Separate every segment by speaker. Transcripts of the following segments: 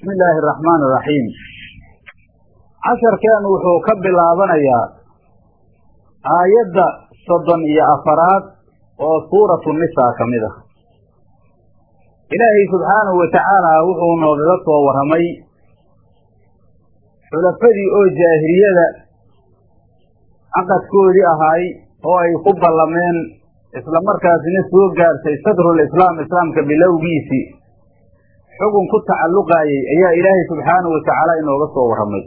Speaker 1: bismi illaahi araxmaan iraxiim casharkeenu wuxuu ka bilaabanayaa aayadda soddon iyo afaraad oo suuratu nisaa ka mid ah. Ilaahay subxaanahu wa tacaala wuxuu noogaga soo warramay xulafadii oo jaahiliyada caqadkoodii ahaay oo ay ku ballameen isla markaasina soo gaartay sadrul islaam islaamka bilowgiisii xugun ku tacalluqaayey ayaa ilaahay subxaanahu wa tacaala inooga soo warramay.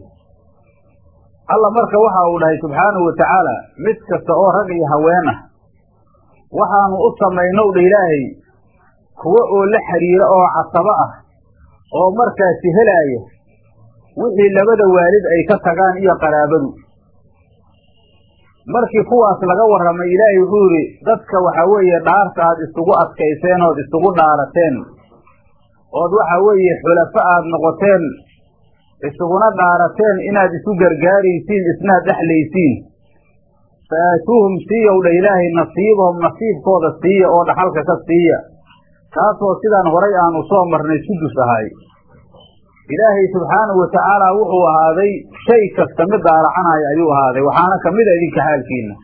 Speaker 1: Alla marka waxa uu dhahay subxaanahu wa tacaala mid kasta oo rag iyo haween ah waxaanu u samaynow dha ilaahay kuwo oo la xidhiiro oo casabo ah oo markaasi helaaya wixii labada waalid ay ka tagaan iyo qaraabadu. Markii kuwaas laga warramay ilaahay wuxuu yidhi dadka waxa weeye dhaarta aad isugu adkayseen ood isugu dhaarateen ood waxa weeye xulafo aad noqoteen isuguna dhaarateen inaad isu gargaaraysiin isnaad dhexlaysiin fa aatuuhum siiyow dha ilaahay nasiibahum nasiibkooda siiya oo dhaxalka ka siiya. Taasoo sidaan horay aanu soo marnay sudus ahay ilaahay subxaanahu wa tacaala wuxuu ahaaday shay kasta mid daalacanaya ayuu ahaaday waxaana ka mida idinka xaalkiina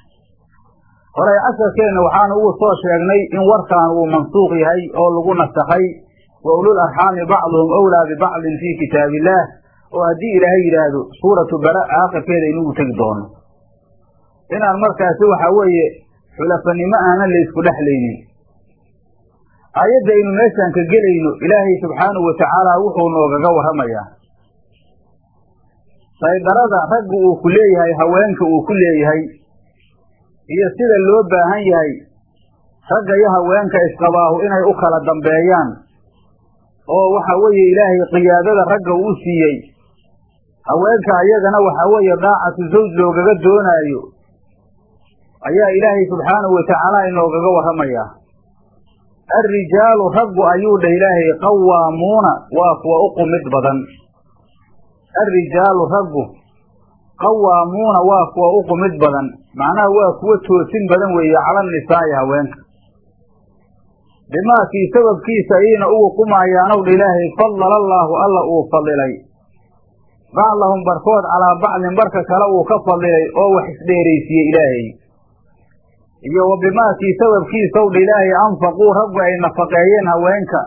Speaker 1: horay casharkeenna waxaanu ugu soo sheegnay in warkaan uu mansuuq yahay oo lagu nasakhay wa ulul arxaami bacduhum owlaa bibacdin fii kitaabi illaah oo haddii ilaahay yidhaahdo suuratu bara aakhirkeeda inugu tegi doono. Inaan markaasi waxa weeye xulafanimo aanan laysku dhexlaynin. Aayadda aynu meeshaan ka gelayno ilaahay subxaanahu wa tacaala wuxuu noogaga warramayaa saydarada ragga uu ku leeyahay haweenka uu ku leeyahay iyo sida loo baahan yahay ragga iyo haweenka isqabaahu inay u kala dambeeyaan oo waxa weeye ilaahay qiyaadada ragga uu siiyey. Haweenka ayagana waxa weeye daacatu zawj loogaga doonaayo. Ayaa ilaahay subxaanahu wa tacaala inoogaga warramayaa alrijaalu raggu ayuu dhah ilaahay qawaamuuna waa kuwa u qumid badan. Alrijaalu raggu qawaamuuna waa kuwa u qumid badan. Macnaha waa kuwa toosin badan weeye cala nisaa'i haweenka bimaakii sababkiisa ayayna ugu qumayaanow dha ilaahay fadala allaahu alla uu fadilay bacdahum barkood calaa bacdin barka kale uu ka fadilay oo wax isdheeraysiiyey ilaahay. Iyo wa bimaakii sababkiisaw dha ilaahay anfaquu raggu ay nafaqeeyeen haweenka.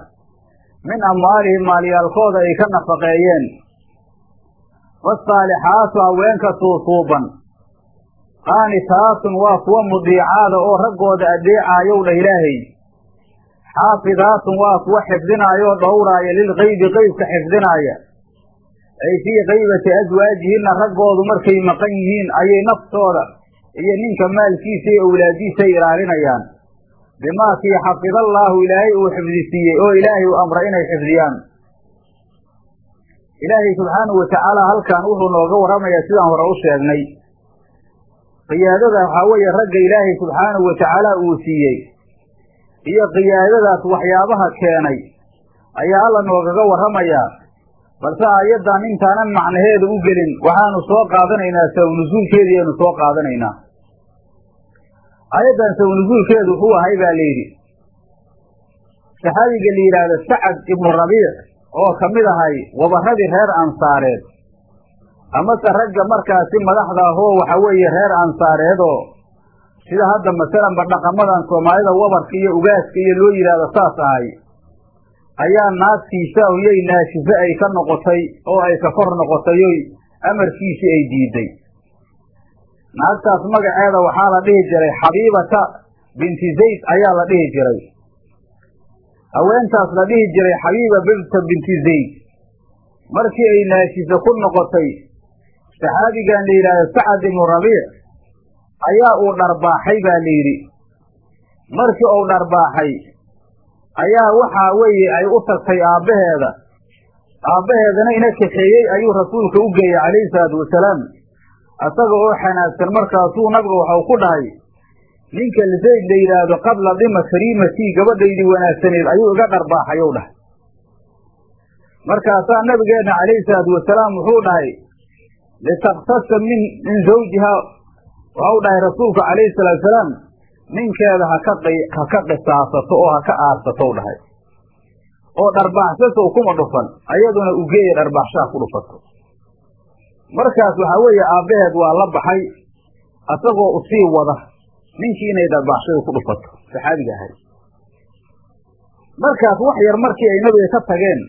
Speaker 1: Min amwaalihim maalyaalkooda ay ka nafaqeeyeen. Wasaalixaatu haweenka suusuuban. Qaanitaatun waa kuwa mudiicaada oo raggooda addeecaayow dhah ilaahay xaafidaatun waa kuwa xifdinaayoo dhowraaya lilqaybi qeybka xifdinaaya. Ay fii qaybati aswaajihinna raggoodu markay maqan yihiin ayay naftooda iyo ninka maalkiisa iyo awlaadiisay ilaalinayaan. Bimaakii xafidallaahu ilaahay uu xifdisiiyey oo ilaahay uu amray inay xifdiyaan. Ilaahay subxaanahu wa tacaala halkan wuxuu nooga warramayaa sidaan hore u sheegnay. Qiyaadada waxaa weeye ragga ilaahay subxaanahu wa tacaala uu siiyey iyo qiyaadadaas waxyaabaha keenay ayaa alla noogaga warramayaa balse aayaddan intaanan macnaheeda u gelin waxaanu soo qaadanaynaa saw-nusuulkeedii aynu soo qaadanaynaa. Aayaddan saw-nusuulkeedu wuxuu ahay baa layidhi saxaabiga la yidhaahdo sacad ibnu rabiic oo ka mid ahay wabaradii reer ansaareed. Amase ragga markaasi madaxda ahoo waxa weeye reer ansaareedoo sida hadda masalanba dhaqamadan soomaalida wabarka iyo ugaaska iyo loo yidhaahdo saas ahay. Ayaa naagtiisaahu yay naashife ay ka noqotay oo ay ka kor noqotayoy amarkiisii ay diiday. Naagtaas magaceeda waxaa la dhihi jiray xabiibata binti zayd ayaa la dhihi jiray. Haweentaas la dhihi jiray xabiiba binta binti zayd. Markii ay naashife ku noqotay saxaabigan la yidhaahdo sacad ibnu rabiic ayaa uu dharbaaxay baa la yidhi. Markii uu dharbaaxay ayaa waxaa weeye ay u tagtay aabbaheeda. Aabbaheedana ina kaxeeyey ayuu rasuulka u geeyey calayhi salaatu wasalaam asaga oo xanaagsan markaasuu nabiga waxau ku dhahay ninka zayd la yidhaahdo qabla dhima kariimatii gabadhaydii wanaagsaneed ayuu iga dharbaaxay ou dhahay. Markaasaa nabigeenna calayhi salaatu wasalaam wuxuu dhahay litaktasa min min zawjiha waxau dhahay rasuulku calayhi salaatu wasalaam ninkeeda haka ha ka qisaasato oo ha ka aarsatou dhahay. Oo dharbaaxsasow kuma dhufan ayaduna ugeeya dharbaaxshaa ku dhufato. Markaas waxaa weeye aabbaheed waa la baxay asagoo u sii wada ninkii inay dharbaaxshadu ku dhufato saxaabiga ahay markaas wax yar markii ay nabiga ka tageen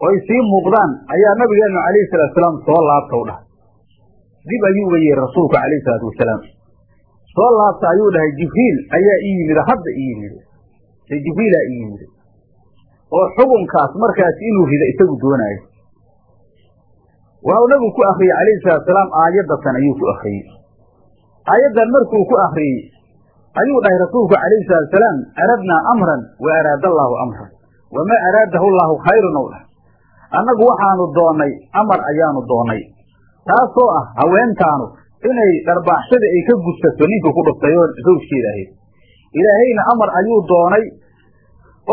Speaker 1: oo ay sii muuqdaan ayaa nabigeennu calayhi salatu wasalaam soo laabtaw dhahay dib ayuu uga rasuulku calayhi salaatu wasalaam. Soo laabta ayuu dhahay jibriil ayaa ii yimid hadda ii yimid. Se jibriilaa ii yimid. Oo xukunkaas markaas inuu rido isagu doonaayo waxau nabigu ku akriyey calayhi salatu wasalaam aayaddatan ayuu ku akriyey aayaddan markuu ku akriyey ayuu dhahay rasuulku calayhi salatu wasalaam aradnaa amran wa araada allaahu amran wamaa araadahu allaahu khayrun ow dhah annagu waxaanu doonnay amar ayaanu doonnay taasoo ah haweentaanu inay dharbaaxshada ay ka gudsato ninka ku dhuftay oo sawjkeeda ahayd ilaahayna amar ayuu doonay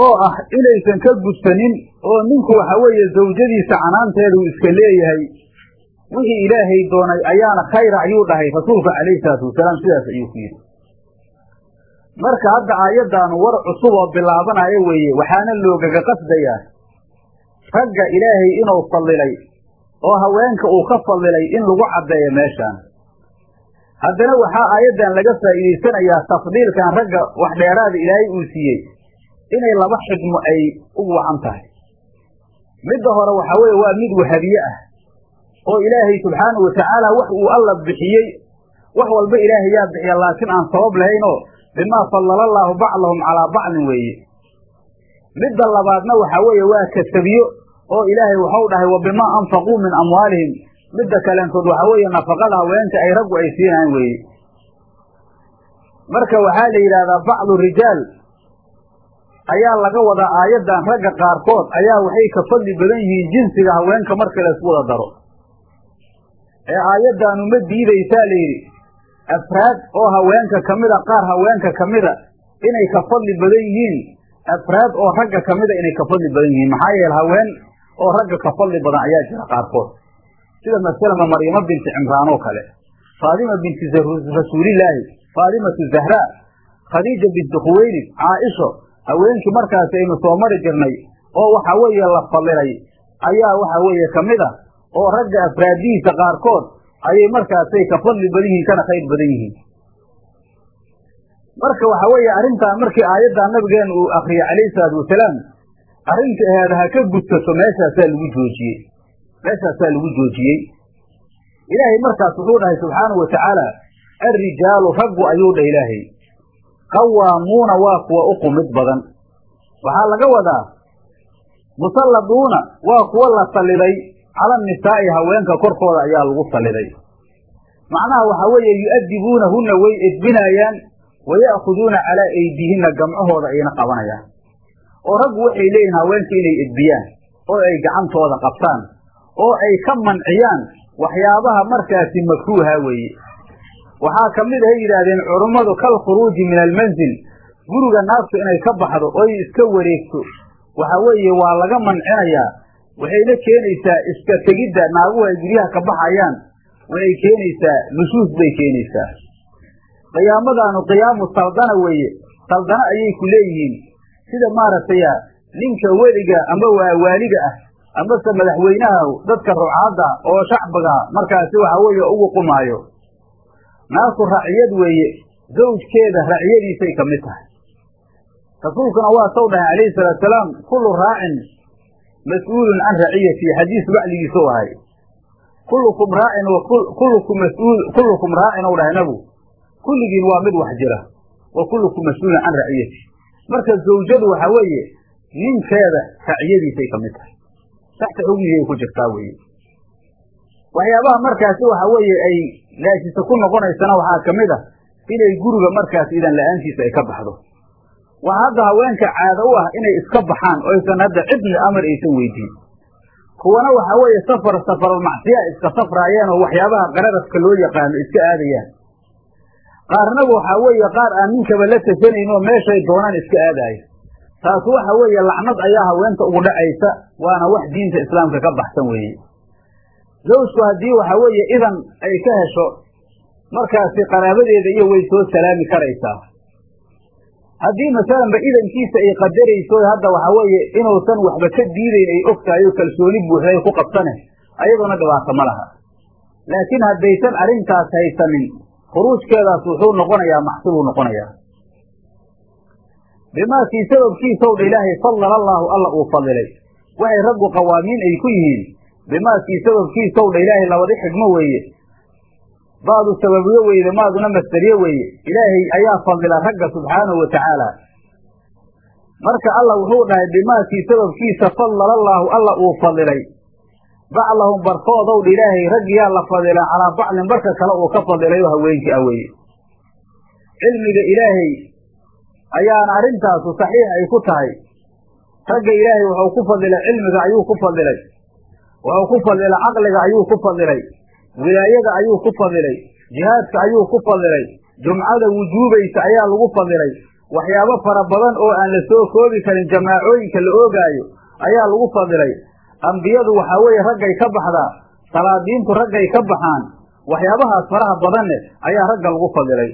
Speaker 1: oo ah inaysan ka gudsanin oo ninku waxa weeye zawjadiisa canaanteeda uu iska leeyahay. Wixii ilaahay doonay ayaana khayra ayuu dhahay rasuulka calayhi salaatu wasalaam sidaas ayuu ku yidhi. Marka hadda aayaddaanu war cusub oo bilaabanayo weeye waxaana loogaga qasdayaa. Ragga ilaahay inuu fadilay oo haweenka uu ka fadilay in lagu caddeeyo meeshaan. Haddana waxaa aayaddan laga faa'iidaysanayaa tafdiilkan ragga wax dheeraada ilaahay uu siiyey inay laba xigmo ay u wacan tahay. Midda hore waxaa weeye waa mid wahabiye ah oo ilaahay subxaanahu watacaala wax uu alla bixiyey wax walba ilaahay yaa bixiya laakiin aan sabab lahaynoo bimaa fadala allaahu bacdahum calaa bacdin weeye. Midda labaadna waxaa weeye waa kasabiyo oo ilaahay waxau dhahay wa bimaa anfaquu min amwaalihim. Midda kaleentood waxaa weeye nafaqada haweenta ay raggu ay siinayaan weeye. Marka waxaa la yidhahdaa bacdu rijaal ayaa laga wadaa aayaddan ragga qaarkood ayaa waxay ka fadli badan yihiin jinsiga haweenka marka la isku wada daro. Ee aayaddaanu ma diidaysaa la yidhi. Afraad oo haweenka ka mida qaar haweenka ka mida inay ka fadli badan yihiin. Afraad oo ragga ka mida inay ka fadli badan yihiin. Maxaa yeele haween oo ragga ka fadli badan ayaa jira qaarkood. Sida masalama maryamo binti cimraan oo kale faadima binti rasuulillaahi faadimatu zahraa khadiija binti khuweylid caaisho haweenkii markaas aynu soo mari jirnay oo waxa weeye la fadilay ayaa waxa weeye ka mid a oo ragga afraadihiisa qaarkood ayay markaasay ka fadli badan yihiin kana khayr badan yihiin. Marka waxa weeye arrintaan markii aayaddaa nabigeena uu akriyey calayhi salaatu wasalaam arrinta aheed ha ka gudsato meeshaasaa lagu joojiyey. Meeshaasaa lagu joojiyey. Ilaahay markaas wuxuu dhahay subxaanahu wa tacaala alrijaalu raggu ayuu dhah ilaahay. Qawaamuuna waa kuwa u qumid badan. Waxaa laga wadaa musalladuuna waa kuwa la salliday cala nisaa'i haweenka korkooda ayaa lagu salliday macnaha waxaa weeye yu'adibuunahunna way edbinaayaan wa ya'khuduuna calaa aydiihinna gamcahooda ayna qabanayaan oo raggu waxay leeyihiin haweenka inay edbiyaan oo ay gacantooda qabtaan oo ay ka manciyaan waxyaabaha markaasi makruuha weeye. Waxaa ka mid ahay yidhaahdeen culummadu kal khuruuji min almanzil. Guriga naaftu inay ka baxdo oy iska wareegto waxa weeye waa laga mancinayaa. Waxayna keenaysaa iska tegidda naaguhu ay guryaha ka baxayaan. Waxay keenaysaa nushuus bay keenaysaa. Qiyaamadaanu qiyaamu saldana weeye saldana ayay ku leeyihiin sida maaragtay ninka weliga ama waa waaliga ah amase madaxweynaha dadka rucaadda oo shacbiga markaasi waxa weeye ugu qumaayo. Naasu raciyad weeye zawjkeeda raciyadiisay ka mid tahay. Rasuulkuna waa saw dhahay calayhi salaatusalaam kullu raacin mas'uulun can raciyati xadiis bacligiisa u ahay. Kullukum raacin wa kullukum mas'uul kullukum raacin ou dhahay nabigu. Kulligiin waa mid wax jira wa kullukum mas'uulun can raciyati marka zawjadu waxa weeye ninkeeda raciyadiisay ka mid tahay. Taxta xugmigay ku jirtaa weeye. Waxyaabaha markaasi waxa weeye ay laashisa ku noqonaysana waxaa ka mid a inay guriga markaas idan la'aantiisa ay ka baxdo. Waxaa hadda haweenka caado u ah inay iska baxaan oysan hadda cidna amar aysan weydiin. Kuwana waxaa weeye safar safaralmacsiya iska safraayeen oo waxyaabaha qararaska loo yaqaano iska aadayaan qaarnagu waxaa weeye qaar aan ninkaba la tasanayn oo meeshay doonaan iska aadaayo taas waxa weeye lacnad ayaa haweenta ugu dhacaysa waana wax diinta islaamka ka baxsan weeye. Zawjku haddii waxa weeye idan ay ka hesho markaasi qaraabadeeda iyo way soo salaami karaysaa. Haddii masalanba idankiisa ay qadarayso hadda waxaa weeye inuusan waxba ka diidayn ay og tahay oo kalsooni buuxda ay ku qabsane ayaduna dhibaato ma laha. Laakiin haddaysan arrintaas haysanin khuruujkeedaas wuxuu noqonayaa maxsuubuu noqonayaa. Bimaakii sababkiisaw dha ilaahay fadala allaahu alla uu fadilay. Waxay raggu qawaamiin ay ku yihiin bimaakii sababkiisaw dha ilaahay labadi xigmo weeye. Ba'du sababiyo weyde maaduna masderiye weeye. Ilaahay ayaa fadila ragga subxaanahu wa tacaala. Marka alla wuxuu dhahay bimaakii sababkiisa fadala allaahu alla uu fadilay baclahum barkoodow dha ilaahay raggiyaa la fadila calaa baclin barka kale uu ka fadilay oo haweenkii ah weeye. Cilmiga ilaahay ayaana arrintaasu saxiix ay ku tahay. Ragga ilaahay wuxuu ku fadilay cilmiga ayuu ku fadilay. Wuxuu ku fadilay caqliga ayuu ku fadilay. Wilaayada ayuu ku fadilay. Jihaadka ayuu ku fadilay. Jumcada wujuubaysa ayaa lagu fadilay. Waxyaabo fara badan oo aan la soo koobi karin jamaacooyinka la oogaayo ayaa lagu fadilay ambiyadu waxaa weeye raggay ka baxdaa salaadiintu raggay ka baxaan waxyaabahaas faraha badanne ayaa ragga lagu fadilay.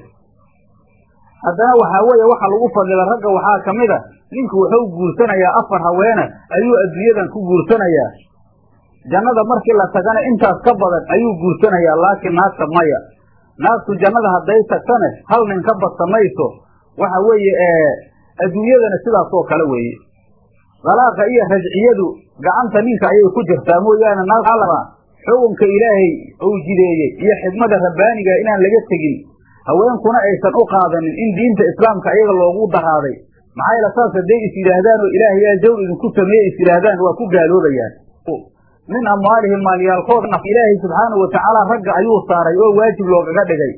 Speaker 1: Haddana waxaa weeye waxa lagu fadila ragga waxaa ka mid a ninku wuxuu guursanayaa afar haweene ayuu adduunyadan ku guursanayaa jannada markii la tagana intaas ka badan ayuu guursanayaa laakiin naagta maya. Naagtu jannada hadday tagtane hal nin ka badsa mayso. Waxa weeye adduunyadana sidaasoo kale weeye dalaaqa iyo rajciyadu gacanta ninka ayay ku jirtaa mooyaane naagta xukunka ilaahay uu jideeyey iyo xikmada rabbaaniga inaan laga tegin haweenkuna aysan u qaadanin in diinta islaamka ayaga loogu daraaday maxaa yeele saas hadday is yidhaahdaan oo ilaahay yaa zawr idinku sameeye is yidhaahdaan waa ku gaaloobayaan. Min amwaalihim maalyaalkooda ilaahay subxaanahu watacaala ragga ayuu saaray oo waajib loogaga dhigay.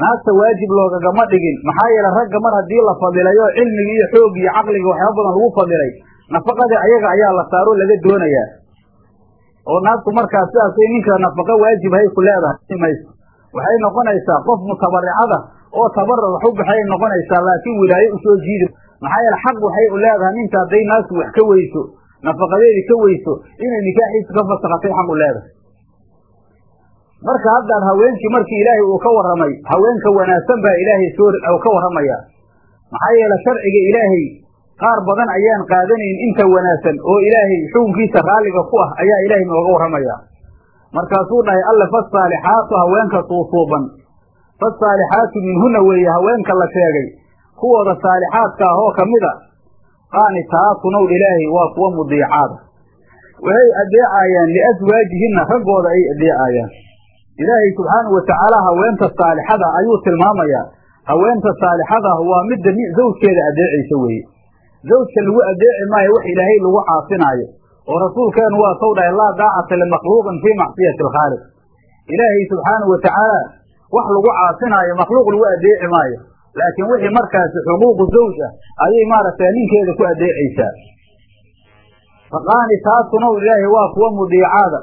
Speaker 1: Naagta waajib loogagama dhigin. Maxaa yeele ragga mar haddii la fadilay oo cilmigi iyo xoog iyo caqliga waxyaaba badan lagu fadilay nafaqadii ayaga ayaa la saaroo laga doonayaa. Oo naagtu markaas sidaasay ninka nafaqo waajibhay ku leedahay mayso waxay noqonaysaa qof mutabaricada oo tabaruc wax u baxay noqonaysaa laakiin wilaaye u soo jiidi maxaa yeele xaq waxay u leedahay ninka hadday naagtu wax ka weyso nafaqadeedii ka weyso inay nikaaxiisa ka fasakatay xaq u leedahay. Marka haddaan haweenkii markii ilaahay uu ka warramay haweenka wanaagsan baa ilaahay soo ka warramaya maxaa yeele sharciga ilaahay qaar badan ayaan qaadanayn inta wanaagsan oo ilaahay xukunkiisa raalliga ku ah ayaa ilaahay nooga warramaya. Markaasuu dhahay alle fasaalixaatu haweenka suusuuban. Fasaalixaatu minhuna weeye haweenka la sheegay. Kuwooda saalixaadka ah oo ka mid a qaanitaatunow ilaahay waa kuwa mudiicaada waxay adeecayaan liaswaajihinna raggooda ay adeecayaan ilaahay subxaanahu watacaala haweenta saalixada ayuu tilmaamayaa. Haweenta saalixada waa midda zawjkeeda adeecaysa weeye zawjka lagu adeeci maayo wax ilaahay lagu caasinaayo oo rasuulkeenu waa saw dhahay laa daacata limakhluuqin fii macsiyati alkhaaliq ilaahay subxaanahu watacaala wax lagu caasinaayo makhluuq lagu adeeci maayo. Laakiin wixii markaasi xuquuqu zawj ah ayay maaragtay ninkeeda ku adeecaysaa. Faqaanitaatunow ilaahay waa kuwa mudiicaada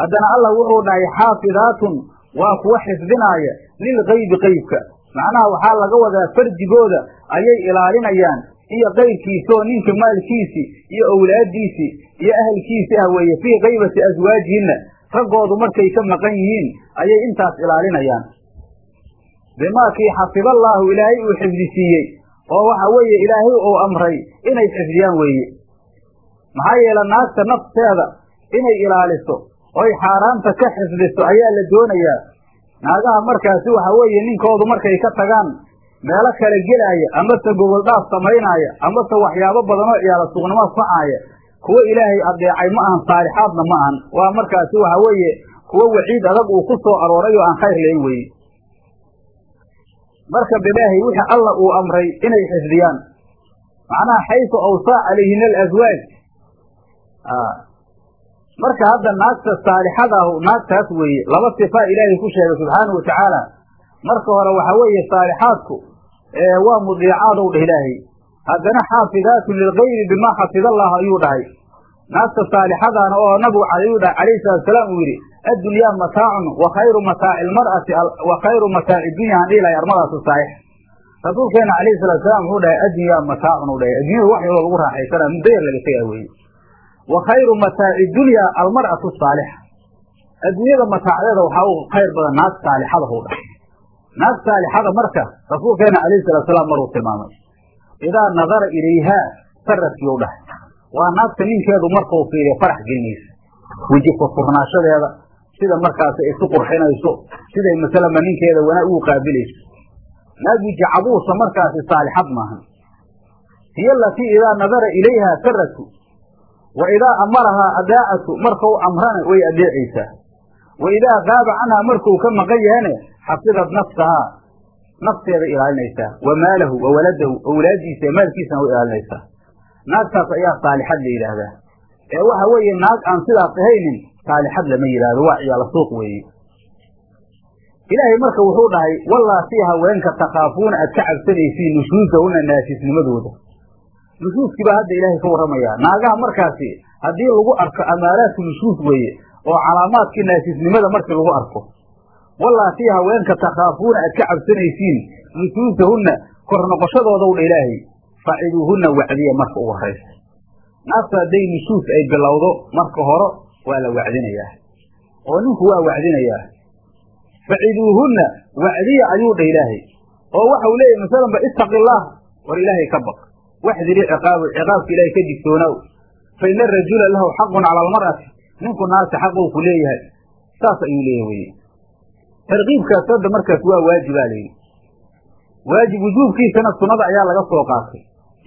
Speaker 1: haddana allah wuxuu dhahay xaafidaatun waa kuwa xifdinaaya lilgaybi qeybka macnaha waxaa laga wadaa farjigooda ayay ilaalinayaan iyo qaybkiisaoo ninka maalkiisii iyo owlaadiisii iyo ahalkiisii ah weeye fii kaybati aswaajihinna raggoodu markay ka maqan yihiin ayay intaas ilaalinayaan. Bimaakii xafidallaahu ilaahay uu xifdisiiyey oo waxa weeye ilaahay uu amray inay xifdiyaan weeye. Maxaa yeele naagta nafteeda inay ilaaliso oy xaaraanta ka xifdiso ayaa la doonayaa. Naagaha markaasi waxa weeye ninkoodu markay ka tagaan meelo kale gelaaya amase gobol dhaaf samaynaaya amase waxyaabo badan oo ciyaala suuqnimo facaaya kuwo ilaahay adeecay ma ahan saalixaadna ma ahan. Waa markaasi waxa weeye kuwo waciid adag uu ku soo arooray oo aan khayr layn weye marka bilaahi wixii alla uu amray inay xifdiyaan macnaha xaysu awsaa calayhina alaswaaj marka hadda naagta saalixadaahu naagtaas weeye laba sifaa ilaahay ku sheegay subxaanahu watacaala marka hore waxa weeye saalixaadku waa mudiicaadw dheh ilaahay. Haddana xaafidaatun lilgayri bimaa xafidallah ayuu dhahay. Naagta saalixadaana oo nabigu calayhi salatusalaam uu yidhi addunyaa mataacun wa khayru mataaci lmar'ati wa khayru mataaci dunya aan dhihi lahay armadaasu saaix rasuulkeena calayhi salatusalam wuxuu dhahay addunyaa mataacun u dhahay. Addunyada wax yaroo lagu raaxaysanaa muddo yar laga tegaa weeye. Wa khayru mataaci dunya almar'atu saalixa adduunyada mataacdeeda waxaa u khayr badan naag saalixada huu dhahay naag saalixada marka rasuulkeena calayhi salatusalam maruu tilmaamay. Idaa nadara ilayhaa saradkiiu dhahay. Waa naagta ninkeedu markau fiiriyo farax gelinaysa weji furfurnaashadeeda sida markaas isu qurxinayso siday masalama ninkeeda wanaag ugu qaabilayso. Naag weji cabuusa markaasi saalixad maahan hiyo alatii idaa nadara ilayhaa saradku wa idaa amarahaa adaacatu markau amrana way adeecaysaa. Wa idaa qaaba canhaa markuu ka maqan yahane xafidad nafsahaa nafteeda ilaalinaysaa wa maalahu wa waladahu awlaadiisa maalkiisana way ilaalinaysaa naagtaas ayaa saalixad la yidhaahdaa. Ee waxa weeye naag aan sidaas ahaynin saalixad lama yidhaahdo waa ciyaala suuq weeye ilaahay marka wuxuu dhahay wallaasii haweenka takhaafuuna aad ka cabsanaysiin nushuusahuna naasisnimadooda nushuuskii baa hadda ilaahay ka warramayaa. Naagaha markaasi haddii lagu arko amaaraadku nushuus weeye oo calaamaadkii naasisnimada markii lagu arko wallaasii haweenka takhaafuuna aad ka cabsanaysiin nushuusahunna kor noqoshadoodaw dha ilaahay faciduuhunna wacdiya marka ugu horaysa naagta hadday nushuus ay bilowdo marka hore waa la wacdinayaa. Oo ninku waa wacdinayaa. Faciduuhunna wacdiya ayuu dha ilaahay. Oo waxau leeyahy masalanba ittaqi illaah war ilaahay ka baq. Waxdiri ciqaabu ciqaabka ilaahay ka digtoonaw. Fa ina arajula lahu xaqun cala almar'ati. Ninku naagta xaquu ku leeyahay. Saas ayuu leeyahy weye tarkiibkaas hadda markaas waa waajibaa layidhi. Waajib wujuubkiisana sunnada ayaa laga soo qaatay.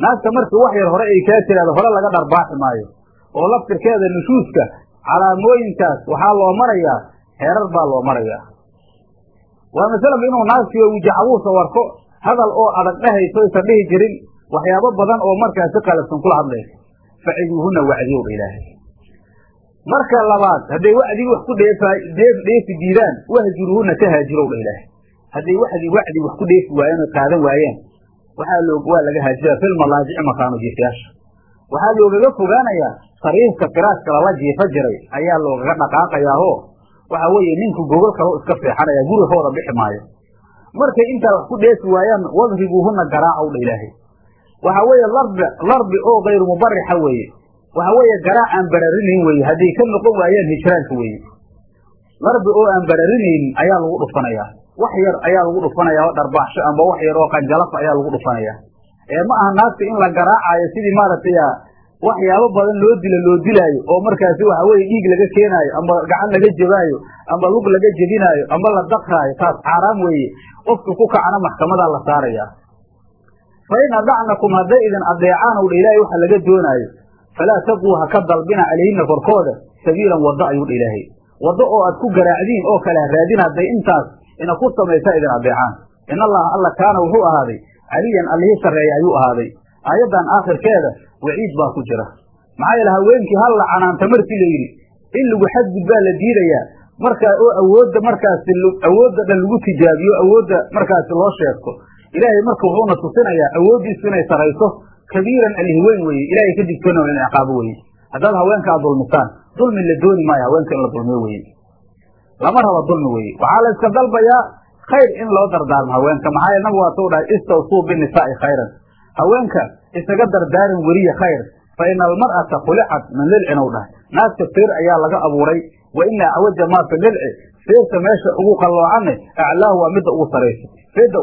Speaker 1: Naagta markii wax yar hore ay kaa tiraado hore laga dharbaaxi maayo. Oo laftirkeeda nushuuska calaamooyinkaas waxaa loo marayaa heerar baa loo marayaa. Waa masalaba inuu naagtiyo wijacabuusa warko hadal oo adag dhehayso aysan dhihi jirin waxyaabo badan oo markaasi qalabsan kula hadlaysa faciduuhunna wacdiyowdha ilaahay marka labaad hadday wacdii wax ku dheefi diidaan wahjuruhunna ka haajirowdha ilaahay. Hadday wadi wacdi wax ku dheefi waayeen oy qaadan waayeen waxaa waa laga haajira filmalaajici makaano jiifayaasha. Waxaa loogaga fogaanayaa sariirka firaashka lala jiifa jiray ayaa loogaga dhaqaaqayaao waxa weeye ninku gogol kaloo iska seexanaya guri hooda bixi maayo. Markay intaa wax ku dheefi waayaan wadribuuhunna garaacowdha ilaahay. Waxa weeye larbi oo kayru mubarixa weeye waxa weeye garaac aan bararinayn weeye hadday ka noqon waayaan hijraanka weeye larbi oo aan bararinaynin ayaa lagu dhufanayaa. Wax yar ayaa lagu dhufanayaa oo dharbaaxsho amba wax yar oo qanjalafa ayaa lagu dhufanayaa. Ee ma aha naagta in la garaacayo sidii maaragtay waxyaabo badan loo dilo loo dilaayo oo markaasi waxa weye dhiig laga keenaayo amba gacan laga jebaayo amba lug laga jebinaayo amba la dakraayo taas xaaraam weeye. Qofka ku kacana maxkamadaa la saarayaa. Fa adacnakum hadday idin adeecaan owdha ilaahay waxa laga doonaayo falaa taquu ha ka dalbina calayhinna korkooda sabiilan waddo ayuu dha ilaahay waddo oo aad ku garaacdiin oo kale ha raadin hadday intaas ina ku samaysa idin adeecaan in allaha alla kaana wuxuu ahaaday caliyan allihii sarreeya ayuu ahaaday aayaddan aakhirkeeda waciid baa ku jira maxaa yeele haweenkii hal la canaanta markii la yidhi in lagu xadgud baa la diidayaa markaa oo awoodda markaasi awoodda dhan lagu tijaabiyo awoodda markaasi loo sheegto ilaahay marka wuxuuna tusinayaa awooddiisu inay sarayso kabiiran alihiweyn weeye ilaahay ka digtoona in ciqaabo weye haddaad haweenka aad dulmisaan dulmi la dooni maayo haweenka in la dulmiyo weye lama rabo dulmi weye waxaa la iska dalbayaa khayr in loo dardaarmo haweenka. Maxaa yeele nabigu waa suu dhahay istawsuu binisaa'i khayran. Haweenka isaga dardaaran weriya khayr. Fa ina almar'ata khulicat min lilcin ou dhahay naagta feer ayaa laga abuuray. Wa ina acwaja maa fi lilci feerta meesha ugu qalloocanne aclaahu waa midda ugu sarayso. Feerta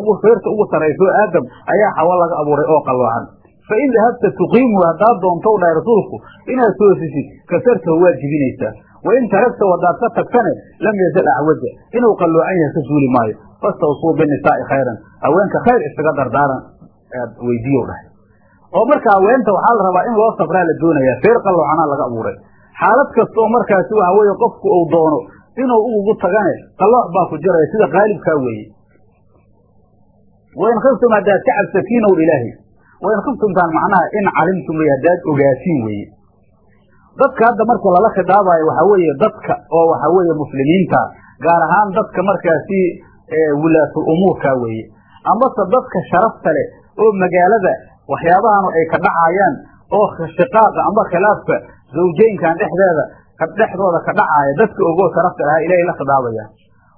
Speaker 1: ugu sarayso aadam ayaa xawo laga abuuray oo qalloocan fa in dahabta tuqiimuhu haddaad doontou dhahay rasuulku inaad toosisid kasartahu waa jibinaysaa wa in taragta wadaad ka tagtane lam yazal acwaja inuu qalloocan yahay ka suuli maayo fastawsuu binisaa'i khayran haweenka khayr isaga dardaaran aad weydiiyow dhahay oo marka haweenta waxaa la rabaa in loo sabraa la doonayaa feer qalloocanaa laga abuuray xaalad kastaoo markaasi waxa weeye qofku uu doono inuu ugu tagane qallooc baa ku jiraya sida qaalibkaa weeye wain khiftum haddaad ka cabsatiin ow ilaahay wain khiftumtaan macnaha in calimtum wey haddaad ogaatiin weeye. Dadka hadda marka lala khidaabayo waxaa weeye dadka oo waxaa weeye muslimiinta gaar ahaan dadka markaasi wulaatul umuurka weeye. Amase dadka sharafta leh oo magaalada waxyaabahan ay ka dhacayaan oo shiqaaqa amba khilaafka zawjeynkan dhexdeeda dhexdooda ka dhacaaya dadka ogoo sharafta lahaa ilaahay la khidaabaya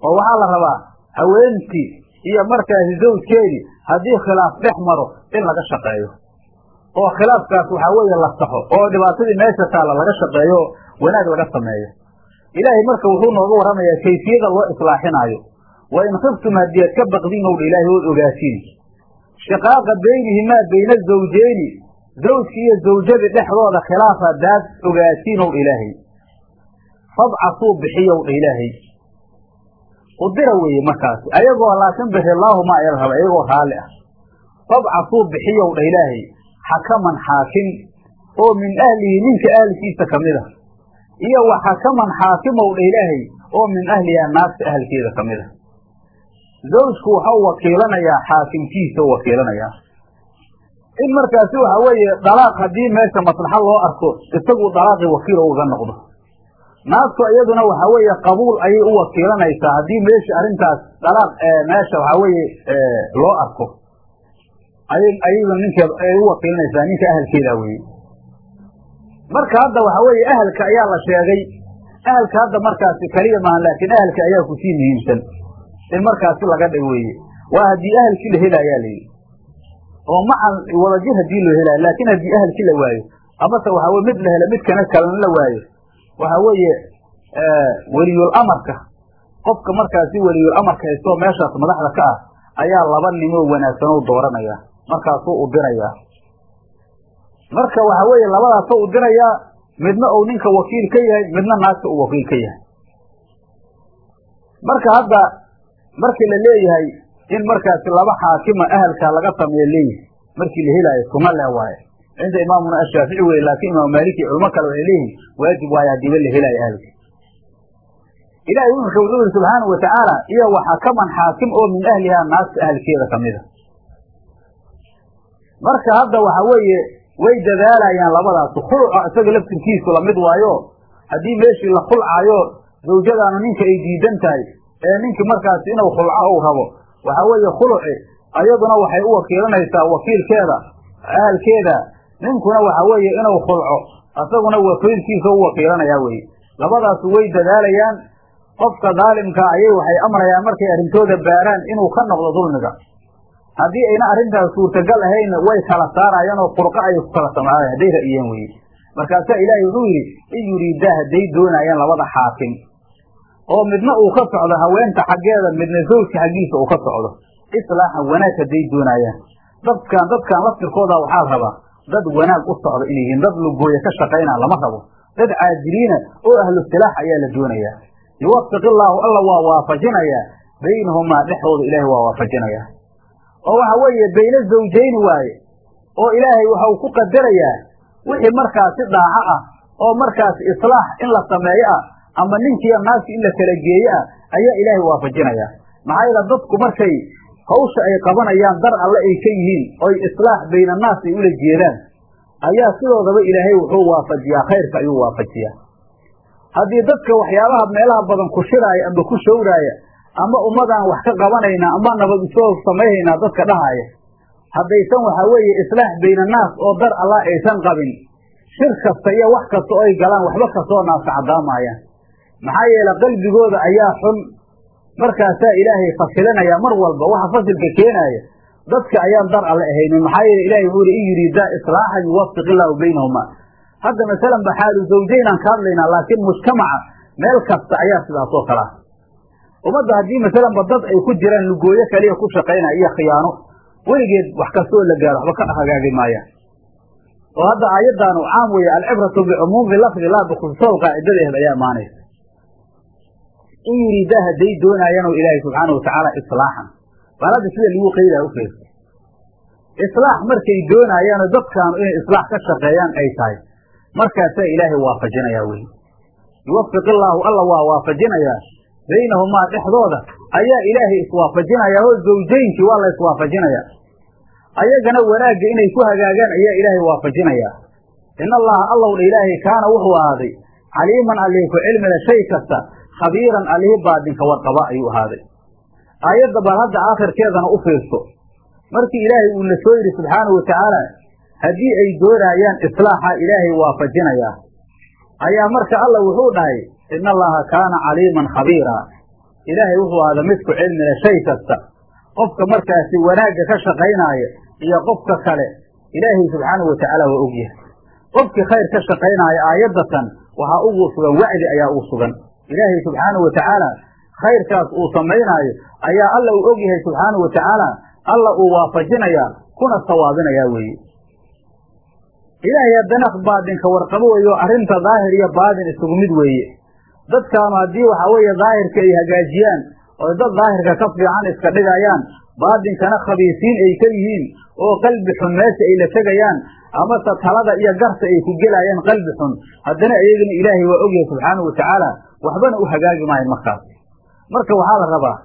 Speaker 1: oo waxaa la rabaa haweentii iyo markaasi zawjkeedii haddii khilaaf dhex maro in laga shaqeeyo. Oo khilaafkaas waxaa weeye la saxo oo dhibaatadii meesha taalla laga shaqeeyo wanaag laga sameeyo. Ilaahay marka wuxuu nooga warramayaa kayfiyada loo islaaxinaayo. Wa in khiftum haddii aad ka baqdiin owdha ilaahay ood ogaatiin shiqaaqa beynihimaa bayna zawjeyni zawjki iyo zawjadii dhexdooda khilaaf haddaad ogaatiinow ilaahay. Fabcasuu bixiyow dha ilaahay udira weeye markaasi. Ayagoo laakin bixilaahuma ayal raba iyagoo raalli ah. Fabcasuu bixiyow dha ilaahay xakaman xaakim oo min ahlihi ninka ahlkiisa ka mid a iyo wa xakaman xaakimow dha ilaahay oo min ahliha naagta ahalkeeda ka mid a zawjku waxau wakiilanayaa xaakimkiisa wakiilanayaa. In markaasi waxa weeye dalaaq haddii meesha maslaxa loo arko isagu dalaaqii wakiil uga noqdo naagtu iyaduna waxa weeye qabuul ayay u wakiilanaysaa. Haddii meesha arrintaas dalaaq meesha waxa weeye loo arko ayay ayaduna ninkeed ay u wakiilanaysaa ninka ahalkeeda weye marka hadda waxa weeye ahalka ayaa la sheegay. Ahalka hadda markaasi keliya maahan laakiin ahalka ayaa ku sii muhiimsan in markaasi laga dhig weeye. Waa haddii ahalkii la helaayaa layidhi oo macan wadajir haddii loo helaayo laakiin haddii ahalkii la waayo amase waxa weye mid la helo midkana kalena la waayo waxa weeye weliyul amarka. Qofka markaasi weliyul amarka haystoo meeshaas madaxda ka ah ayaa laba nimoo wanaagsan u dooranaya markaasuu u dirayaa marka waxa weeye labadaasoo u dirayaa midna uu ninka wakiil ka yahay midna naagta uu wakiil ka yahay. Marka hadda markii la leeyahay in markaasi laba xaakima ahalkaa laga sameeya leeyihi markii la helaayo suma le waaye cinda imaamuna ashaafici weye laakiin imaamu maaliki culmo kale waxay leeyihiin waajib waaye hadiiba la helaayo ahalka ilahay marka wuxuu yidhi subxaana wa tacaala iyo wa xakaman xaakim oo min ahlihaa naagta ahalkeeda kamida marka hadda waxa weeye way dadaalayaan labadaas khulca isaga laftirkiisu la mid waayo haddii meeshii la khulcaayo zawjadaanu ninka ay diidan tahay ee ninkii markaasi inuu khulco uu rabo waxa weeye khuluci ayaduna waxay u wakiilanaysaa wakiilkeeda ahalkeeda ninkuna waxa weeye inuu khulco isaguna wakiilkiisa u wakiilanayaa weye labadaasu way dadaalayaan qofka daalimka ayay waxay amrayaan markay arrintooda baaraan inuu ka noqdo dulmiga. Haddii ayna arrintaas suurtagal ahayn way kala saarayaan oo furqa ayay ku kala samaayan hadday ra'iyeen weye markaasaa ilaahay wuxuu yidhi in yuriidaa hadday doonayaan labada xaakim. Oo midna uu ka socdo haweenta xaggeeda midna zawjka xaggiisa uu ka socdo. Islaaxan wanaag hadday doonaayaan dadkan dadkan laftirkooda waxaa rabaa dad wanaag u socdo inay yihiin. Dad lugooye ka shaqaynaa lama rabo. Dad caadiliina oo ahlu silaax ayaa la doonayaa yuwafiq illaahu alla waa waafajinayaa baynahumaa dhexdooda ilaahay waa waafajinayaa oo waxa weeye bayna zawjayni waaye oo ilaahay waxau ku qadarayaa. Wixii markaasi dhaaco ah oo markaasi islaax in la sameeyo ah ama ninkiiyo naagti in la kala geeyo ah ayaa ilaahay waafajinayaa maxaa yeele dadku markay hawsha ay qabanayaan dar alle ay ka yihiin oy islaax bayna naas ay ula jeedaan ayaa sidoodaba ilaahay wuxuu waafajiyaa khayrka ayuu waafajiyaa. Haddii dadka waxyaabaha meelaha badan ku shiraaya amba ku shawraaya ama ummadaan wax ka qabanayna ama nabad u soo samayhaynaa dadka dhahaaya haddaysan waxaa weeye islaax bayna naas oo dar allah aysan qabin shir kasta iyo wax kasta oo ay galaan waxba kastoo naasa caddaamaayaan maxaa yeele qalbigooda ayaa xun markaasaa ilaahay fasilinaya mar walba waxa fasilka keenaaya dadka ayaan dar alle ahaynin maxaa yeele ilahay wuxuu uri in yuriidaa islaaxan yuwafiq illaahu baynahuma. Hadda masalan ba xaalu zawjaynaan ka hadlaynaa laakiin mujtamaca meel kasta ayaa sidaas oo kale ah. Ummadda haddii masalan ba dad ay ku jiraan lugooyo kaliya ku shaqaynaya iyo khiyaano weligeed wax kastoo la gaaro waxba ka hagaagi maayaan oo hadda aayaddaanu caam weeye alcibratu bicumuumi lafdi laa bikhusuusal qaacidadeeda ayaa imaanaysa in yuriidaa hadday doonaayaan oo ilaahay subxaana watacaala islaaxan. Hadda sida lagu qeydaa u fiirsa islaax markay doonayaanoo dadkaanu inay islaax ka shaqeeyaan ay tahay markaasaa ilaahay waafajinayaa wey yuwafiq illaahu alla waa waafajinayaa. Baynahumaa dhexdooda ayaa ilaahay iswaafajinayaa oo zawjaynkii waa la iswaafajinayaa. Ayagana wanaagga inay ku hagaagaan ayaa ilaahay waafajinayaa. In allaha allowdha ilaahay kaana wuxuu ahaaday caliiman allihii ku cilmila shay kasta khabiiran allihii baadinka warqaba ayuu ahaaday. Aayadda bal hadda aakhirkeedana u fiirso. Markii ilaahay uu na soo yidhi subxaanahu watacaala haddii ay doonaayaan islaaxa ilaahay waafajinayaa ayaa marka alla wuxuu dhahay in allaha kaana caliiman khabiira. Ilaahay wuxuu ahada mid ku cilmila shay kasta. Qofka markaasi wanaagga ka shaqaynaaya iyo qofka kale ilaahay subxaanahu watacaala waa ogyahay qofkii khayr ka shaqaynaaya aayaddatan waxaa ugu sugan wacdi ayaa ugu sugan ilaahay subxaanahu watacaala khayrkaas uu samaynaayo ayaa alla uu ogyahay subxaanahu watacaala alla uu waafajinayaa kuna sawaabinayaa weeye. Ilaahay haddana baadinka warqabo weeyo arrinta daahir iyo baadin isugu mid weeye. Dadkaanu haddii waxaa weeye daahirka ay hagaajiyaan oo dad daahirka ka fiican iska dhigayaan baadinkana khabiisiin ay ka yihiin oo qalbi xun meesha ay la tegayaan amase talada iyo garta ay ku gelayaan qalbi xun haddana iyagana ilaahay waa ogyahay subxaanahu watacaala waxbana u hagaagi maayan markaas. Marka waxaa la rabaa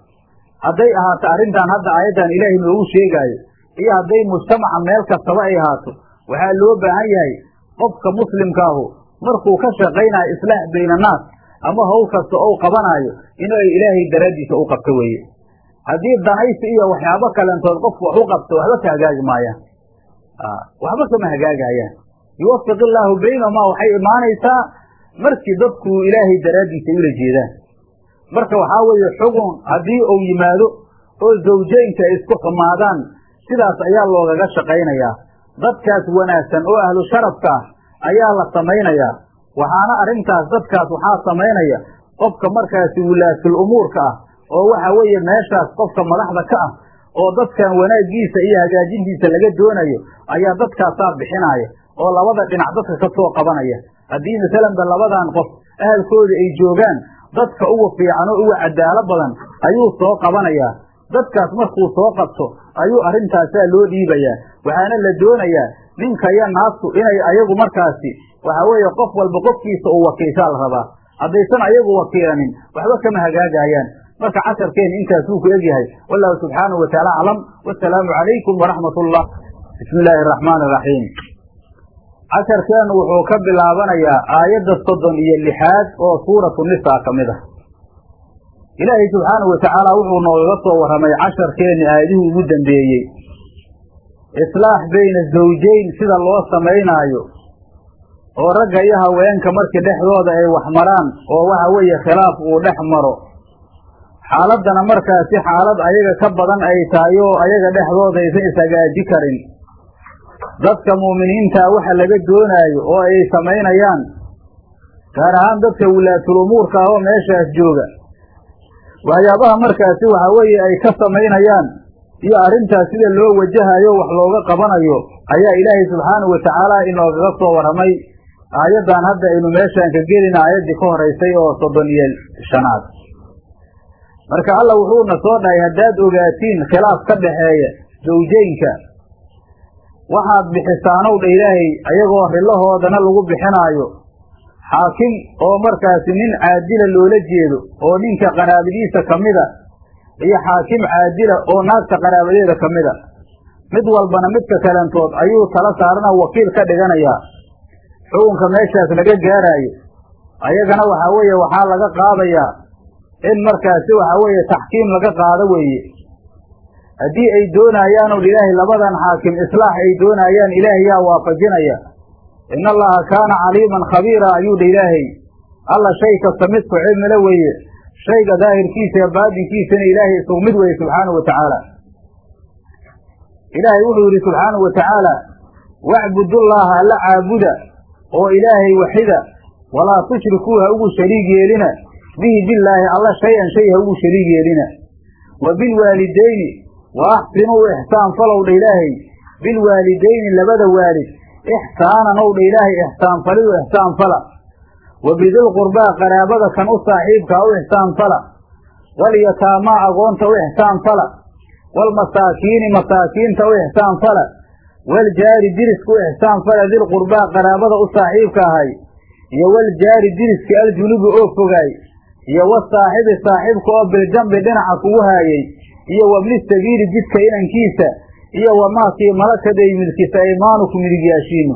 Speaker 1: hadday ahaato arrintan hadda aayaddan ilaahay noogu sheegaayo iyo hadday mujtamaca meel kastaba ay ahaato waxaa loo baahan yahay qofka muslimkaahu markuu ka shaqaynayo islaax bayna annaas ama hawl kasta ou qabanaayo in ay ilaahay daraaddiisa u qabto weeye. Haddii danaysi iyo waxyaabo kalentood qofku wax u qabto waxba ka hagaagi maayaan. Waxba kama hagaagayaan. Yuwafiq illaahu baynahumaa waxay imaanaysaa markii dadku ilaahay daraaddiisa ula jeedaan. Marka waxaa weeye xugun haddii uu yimaado oo zawjeynka ay isku xumaadaan sidaas ayaa loogaga shaqaynayaa. Dadkaas wanaagsan oo ahlu sharafka ah ayaa la samaynayaa. Waxaana arrintaas dadkaas waxaa samaynaya qofka markaasi wulaatul umuurka ah oo waxa weeye meeshaas qofka madaxda ka ah oo dadkan wanaaggiisa iyo hagaajintiisa laga doonayo ayaa dadkaasaa bixinaaya oo labada dhinac dadka ka soo qabanaya. Haddii masalanba labadan qof ahalkooda ay joogaan dadka uga fiican oo uga cadaalo badan ayuu soo qabanayaa. Dadkaas markuu soo qabto ayuu arrintaasaa loo dhiibayaa. Waxaana la doonayaa ninka iyo naagtu inay ayagu markaasi waxa weeye qof walba qofkiisa uu wakiishaa la rabaa. Haddaysan ayagu wakiilanin waxba kama hagaagayaan marka casharkeena intaasuu ku egyahay wallahu subxaanahu wataala aclam wasalaamu calaykum waraxmat ullah bismi illaahi araxmaan iraxiim casharkeennu wuxuu ka bilaabanayaa aayadda soddon iyo lixaad oo suuratu nisaa ka mid ah. Ilaahay subxaanahu watacaala wuxuu noogaga soo warramay casharkeenni aayadihii ugu dambeeyey. Islaax bayna zawjayn sida loo samaynaayo oo ragga iyo haweenka markii dhexdooda ay wax maraan oo waxa weeye khilaaf uu dhex maro. Xaaladdana markaasi xaalad ayaga ka badan ay tahay oo ayaga dhexdooda aysan ishagaaji karin dadka mu'miniintaa waxa laga doonaayo oo ay samaynayaan gaar ahaan dadka wulaatul umuurka ah oo meeshaas jooga. Waxyaabaha markaasi waxa weeye ay ka samaynayaan iyo arrintaas sida loo wajahayo wax looga qabanayo ayaa ilaahay subxaanahu watacaala inoogaga soo warramay aayaddan hadda aynu meeshaan ka gelina aayaddii ka horaysay oo soddon iyo shanaad. Marka alla wuxuuna soo dhahay haddaad ogaatiin khilaaf ka dhaxeeya zawjeynka waxaad bixisaanow dha ilaahay ayagoo rillahoodana lagu bixinaayo. Xaakim oo markaasi nin caadila loola jeedo oo ninka qaraabadiisa ka mida iyo xaakim caadila oo naagta qaraabadeeda ka mida. Mid walbana midka kalentood ayuu tala saarana wakiil ka dhiganayaa xukunka meeshaas laga gaaraayo. Ayagana waxaa weeye waxaa laga qaadayaa. In markaasi waxaa weeye taxkiim laga qaado weeye haddii ay doonaayaan oo ilaahay labadan xaakim islaax ay doonayaan ilaahay yaa waafajinaya. Ina allaha kaana caliiman khabiira ayuu dha ilaahay. Alla shay kasta midku cilmila weeye. Shayga daahirkiisa iyo baadinkiisana ilaahay isugu mid weye subxaanahu wa tacaala. Ilaahay wuxuu yidhi subxaanahu wa tacaala wacbudullaaha alla caabuda oo ilaahay waxida walaa tushrikuu ha ugu shariig yeelina bihi billaahi alla shay-an shay ha ugu shariig yeelina. Wa bilwaalidayni wa axsinuu ixsaan falow dha ilaahay bilwaalidayni labada waalid ixsaanan ow dha ilaahay ixsaan falidu ixsaan fala wa bidilqurbaa qaraabada kan u saaxiibkaa u ixsaan fala walyataamaa agoonta u ixsaan fala waalmasaakiini masaakiinta u ixsaan fala waljaari diriska u ixsaan fala dilqurbaa qaraabada u saaxiibka ahay iyo waljaari diriska aljunubi oo fogaay iyo wasaaxibi saaxiibka oo biljambi dhinaca kugu haayay iyo wabni sabiili jidka inankiisa iyo wamaakii malakaday milkisa aymaanuku midigyaashiinu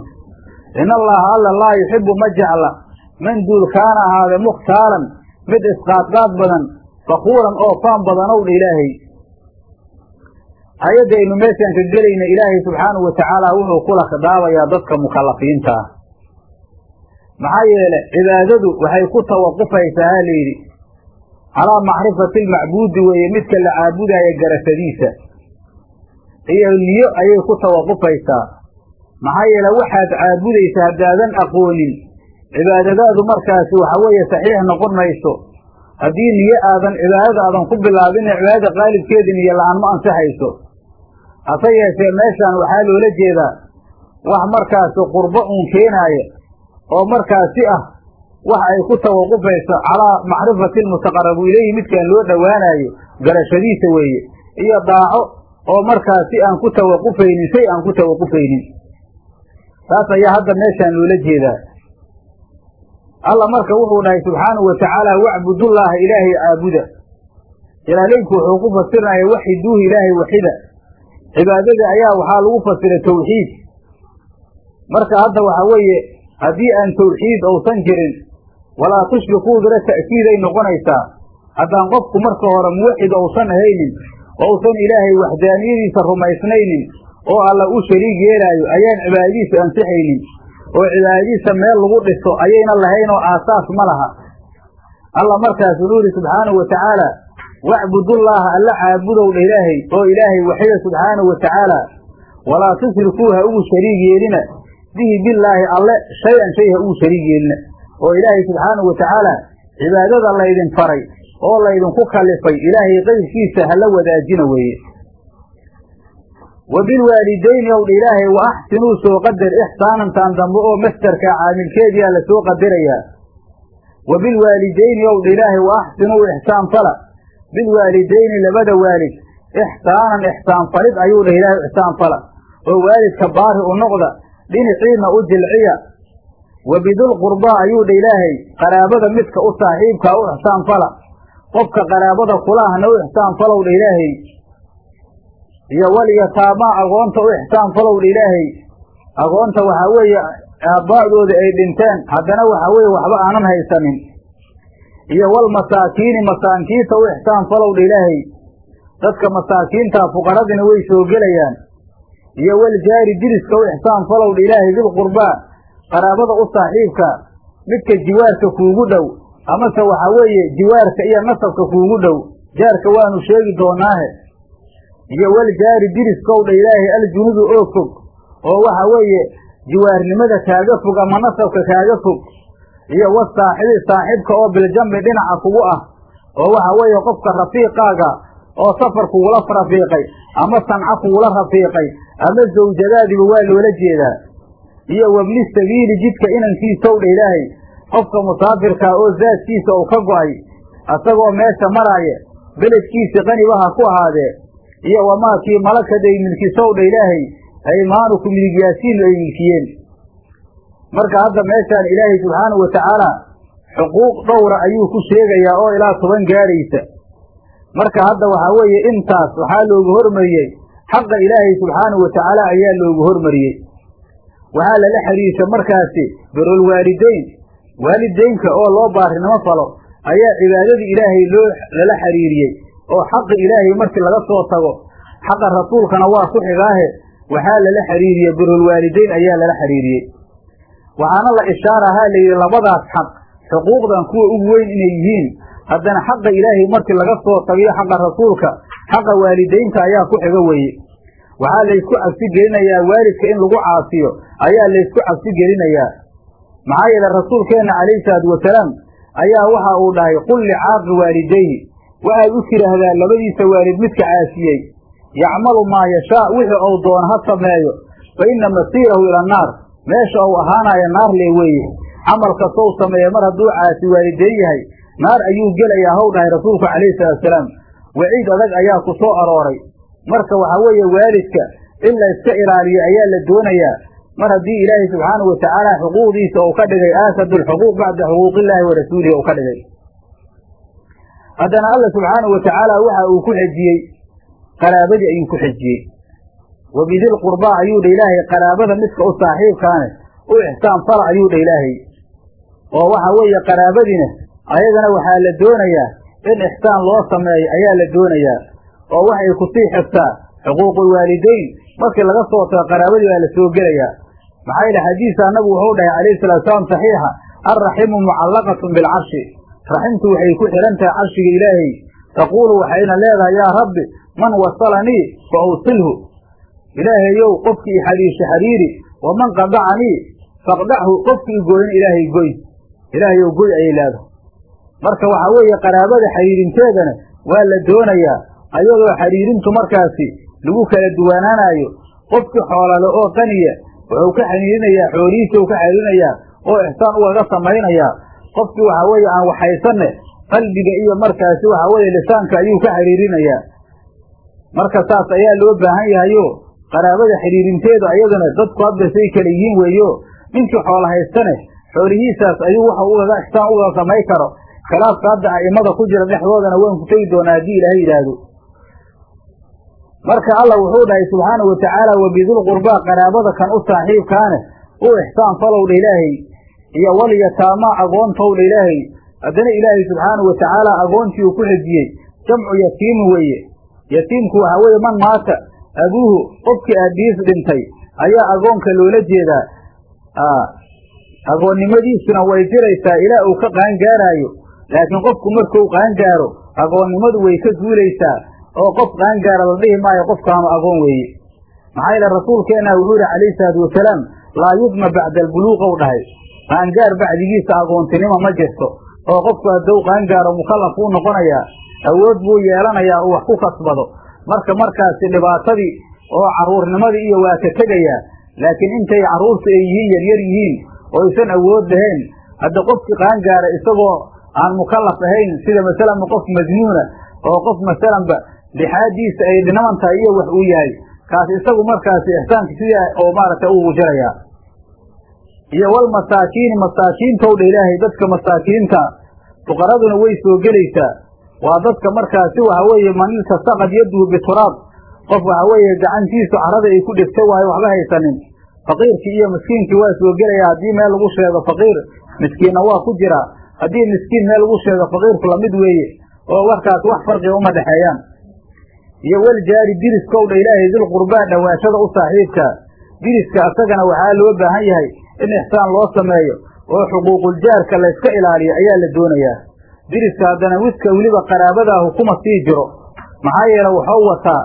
Speaker 1: in allaha alla laa yuxibu ma jecla man duul kaana ahaade mukhtaalan mid isqaadqaad badan fakuuran oo faan badanow dha ilaahay. Aayadaynu meeshaan ka gelayna ilaahay subxaanahu watacaala wuxuu kula khidaabayaa dadka mukalafiinta. Ah maxaa yeele cibaadadu waxay ku tawaqufaysaa ha layidhi calaa macrifati almacbuudi weeye midka la caabudaayo garashadiisa iyo niyo ayay ku tawaqufaysaa. Maxaa yeele waxaad caabudaysa haddaadan aqoonin. Cibaadadaadu markaasi waxa weeye saxiix noqon mayso. Haddii niyo aadan cibaadada aadan ku bilaabin cibaadada qaalibkeedi niyo la'aan ma ansaxayso hase yeeshee meeshaan waxaa loola jeedaa wax markaasi qurbo uun keenaaya oo markaasi ah wax ay ku tawaqufayso calaa macrifati almutaqarabu ilayhi midkaan loo dhowaanayo garashadiisa weeye. Iyo daaco oo markaasi aan ku tawaqufaynin shay aan ku tawaqufaynin. Taas ayaa hadda meeshaan loola jeedaa. Alla marka wuxuu dhahay subxaanahu wa tacaala wacbudullaaha ilaahay caabuda jalaaleynku wuxuu ku fasirnaya waxiduuhu ilaahay waxida cibaadada ayaa waxaa lagu fasiray tawxiid. Marka hadda waxa weeye haddii aan tawxiid uusan jirin walaa tushrikuu dira ta'kiiday noqonaysaa. Haddaan qofku marka hore muwaxid uusan ahaynin ousan ilaahay waxdaaniyadiisa rumaysnaynin oo alla u shariig yeelaayo ayaan cibaadadiisa ansixaynin oo cibaadadiisa meel lagu dhiso ayayna lahayn oo aasaas ma laha. Alla markaas wuxuu yidhi subxaanahu wa tacaala wacbudullaaha alla caabudowdha ilaahay oo ilaahay waxida subxaanahu wa tacaala walaa tushrikuu ha ugu shariig yeelina bihi billaahi alle shay-an shay ha ugu shariig yeelina oo ilaahay subxaanahu wa tacaala cibaadada laydin faray oo laydinku kalifay ilaahay qayrkiisa hala wadaajina weeye. Wa bilwaalidayni owdha ilaahay wa axsinuu soo qadar ixsaanantaan dambe oo mastarka caamilkeediyaa la soo qadarayaa wa bilwaalidayni owdha ilaahay wa axsinuu ixsaan fala. Bilwaalidayni labada waalid ixsaanan ixsaan falid ayuu dhah ilaahay ixsaan fala. Oo waalidka baari u noqda dhinaciina u jilciya wa bidulqurbaa ayuu dha ilaahay qaraabada midka u saaxiibkaa u ixsaan fala. Qofka qaraabada kulahna u ixsaan falow dha ilaahay. Iyo walyataamaa agoonta u ixsaan falow dha ilaahay. Agoonta waxaa weeye aabbaa'dooda ay dhinteen haddana waxaa weeye waxba aanan haysanin. Iyo walmasaakiini masaakiinta u ixsaan falow dha ilaahay. Dadka masaakiintaa fuqaradina way soo gelayaan. Iyo waljaari diriska u ixsaan falow dha ilaahay bilqurbaa qaraabada u saaxiibka midka jiwaarka kuugu dhow amase waxaa weeye jiwaarka iyo nasabka kuugu dhow jaarka waanu sheegi doonaahe. Iyo waljaari diriskow dha ilaahay aljunudu oo fog oo waxa weeye jiwaarnimada kaaga fog ama nasabka kaaga fog. Iyo wasaaxibi saaxiibka oo biljambi dhinaca kugu ah oo waxa weeye qofka rafiiqaaga oo safar kugula rafiiqay ama sanco kugula rafiiqay ama zawjadaadiba waa loola jeedaa iyo wabni sabiili jidka inankiisow dha ilaahay. Qofka musaafirkaa oo zaadkiisa uu ka go'ay asagoo meesha maraaya beledkiisa qanibaha ku ahaadee iyo wamaakii malakaday milkisow dha ilaahay aymaanuku midigyaasiinu ay milkiyeen. Marka hadda meeshaan ilaahay subxaanahu wa tacaala xuquuq dhowra ayuu ku sheegayaa oo ilaa toban gaadhaysa marka hadda waxaa weeye intaas waxaa loogu hormariyey xaqa ilaahay subxaanahu wa tacaala ayaa loogu hormariyey waxaa lala xiriirsa markaasi birulwaalidayn waalidaynka oo loo baarinimo falo ayaa cibaadadii ilaahay loo lala xiriiriyey oo xaqi ilaahay markii laga soo tago xaqa rasuulkana waa ku xigaahe. Waxaa lala xiriiriyey birulwaalidayn ayaa lala xiriiriyey. Waxaana la ishaarahaa layidhi labadaas xaq. Xuquuqdan kuwa ugu weyn inay yihiin. Haddana xaqa ilaahay markii laga soo tagiyo xaqa rasuulka xaqa waalidaynta ayaa ku xigo weeye waxaa laysku cabsi gelinayaa waalidka in lagu caasiyo ayaa laysku cabsi gelinayaa. Maxaa yeele rasuulkeenna calayhi salaatu wasalaam ayaa waxa uu dhahay qul licaaqi waalidayhi. Waxaad u tidhaahdaa labadiisa waalid midka caasiyey yacmalu maa yashaa wixii uu doono ha sameeyo fa inna masiirahu ila annaar meesha uu ahaanayo naar lee weeye. Camal kastow sameeye mar hadduu caasi waalidayn yahay naar ayuu gelayaa haw dhahay rasuulku calayhi salatusalaam waciid adag ayaa ku soo arooray marka waxaa weeye waalidka in la yska ilaaliyo ayaa la doonayaa. Mar haddii ilaahay subxaanahu wa tacaala xuquuqdiisa uu ka dhigay aasadu alxuquuq bacda xuquuqillaahi wa rasuulihi uu ka dhigay. Haddana alla subxaanahu wa tacaala waxa uu ku xejiyey qaraabadii ayuu ku xejiyey wa bidil ayuu dha ilaahay qaraabada midka u saaxiibkaane u ixsaan fala ayuu dha ilaahay. Oo waxa weeye qaraabadiina ayagana waxaa la doonayaa in ixsaan loo sameeyo ayaa la doonayaa oo waxay ku sii xigtaa xuquuqulwaalidayn markii laga soo tago qaraabadii baa la soo gelayaa. Maxaa yidhi xadiisa annagu wuxuu dhahay calayhi salatu salaam saxiixa alraximu mucallaqatun bilcarshi raximtu waxay ku xidhan tahay carshiga ilaahay. Taquulu waxayna leedahay yaa rabbi man wasalanii fa awsilhu ilaahayow qofkii i xadhiisha xadhiiri waman qadacanii faqdachu. Qofkii i gooyna ilaahay goy ilaahayow goy ayay leedahay. Marka waxaa weeye qaraabada xidhiirinteedana waa la doonayaa ayadoo xidhiirintu markaasi lagu kala duwanaanayo qofkii xoolale oo qaniya wuxuu ka xiriirinayaa xoolihiisa u ka xiriirinayaa oo ixsaan ugaga samaynayaa. Qofkii waxa weeye aan waxaysanne qalbiga iyo markaasi waxa weeye lisaanka ayuu ka xiriirinayaa marka saas ayaa loo baahan yahayo qaraabada xidhiirinteedu ayaduna dadku hadda say kala yihiin weeyo. Ninkii xoola haystane xoolihiisaas ayuu waxa ugaga ixsaan ugaga samay karo. Khilaafka hadda a'imada ku jira dhexdoodana waan ku tegi doonaa haddii ilaahay yidhaahdo marka alla wuxuu dhahay subxaanahu watacaala wabidul qurbaa qaraabada kan u saaxiibkaane u ixsaan falowdha ilaahay iyo walyataamaa agoontowdha ilaahay. Haddana ilaahay subxaanahu watacaala agoontii uu ku xejiyey jamcu yatiimi weeye. Yatiimku waxaa weeye man maata abuuhu qofkii aabihiis dhintay ayaa agoonka loola jeedaa. Agoonnimadiisuna way jiraysaa ilaa uu ka qaangaaraayo. Laakiin qofku markuu qaangaaro agoonnimadu way ka guulaysaa oo qof qaangaara la dhihi maayo qofkaanu agoon weeye. Maxaa yeele rasuulkeenna wuxuu yihi calayhi salaatu wasalaam laa yudma bacda albuluuq ou dhahay. Qaangaar bacdigiisa agoontinimo ma jirto oo qofku hadduu qaangaaro mukallaf uu noqonayaa awood buu yeelanayaa uu wax ku kasbado. Marka markaasi dhibaatadii oo carruurnimadii iyo waa ka tegayaa laakiin intay carruurtu ay yihiin yaryar yihiin oo aysan awood lahayn hadda qofkii qaangaara isagoo aan mukallaf ahayn sida masalanba qof majnuuna oo qof masalanba lixaadiisa ay dhinaman tahay iyo wax uu yahay kaas isagu markaasi ixsaanka sidaa oo maaragtay ugu jirayaa iyo walmasaakiini masaakiintowdha ilaahay dadka masaakiinta fuqaraduna way soo gelaysaa waa dadka markaasi waxa weeye man iltasaqad yaduhu bituraab qof waxa weeye gacantiisu carada ay ku dhegta waayo waxba haysanin faqiirkii iyo miskiinkii waa soo gelaya haddii meel lagu sheego faqiir miskiinna waa ku jira haddii miskiin meel lagu sheego faqiirku la mid weeye oo warkaas wax farqiga uma dhexeeyaan iyo waljaari diriskowdha ilaahay dilqurbaa dhowaashada u saaxiibka. Diriska asagana waxaa loo baahan yahay in ixsaan loo sameeyo oo xuquuquljaarka layska ilaaliyo ayaa la doonayaa. Diriska haddana widka weliba qaraabadaahu kuma sii jiro. Maxaa yeele wuxuu wataa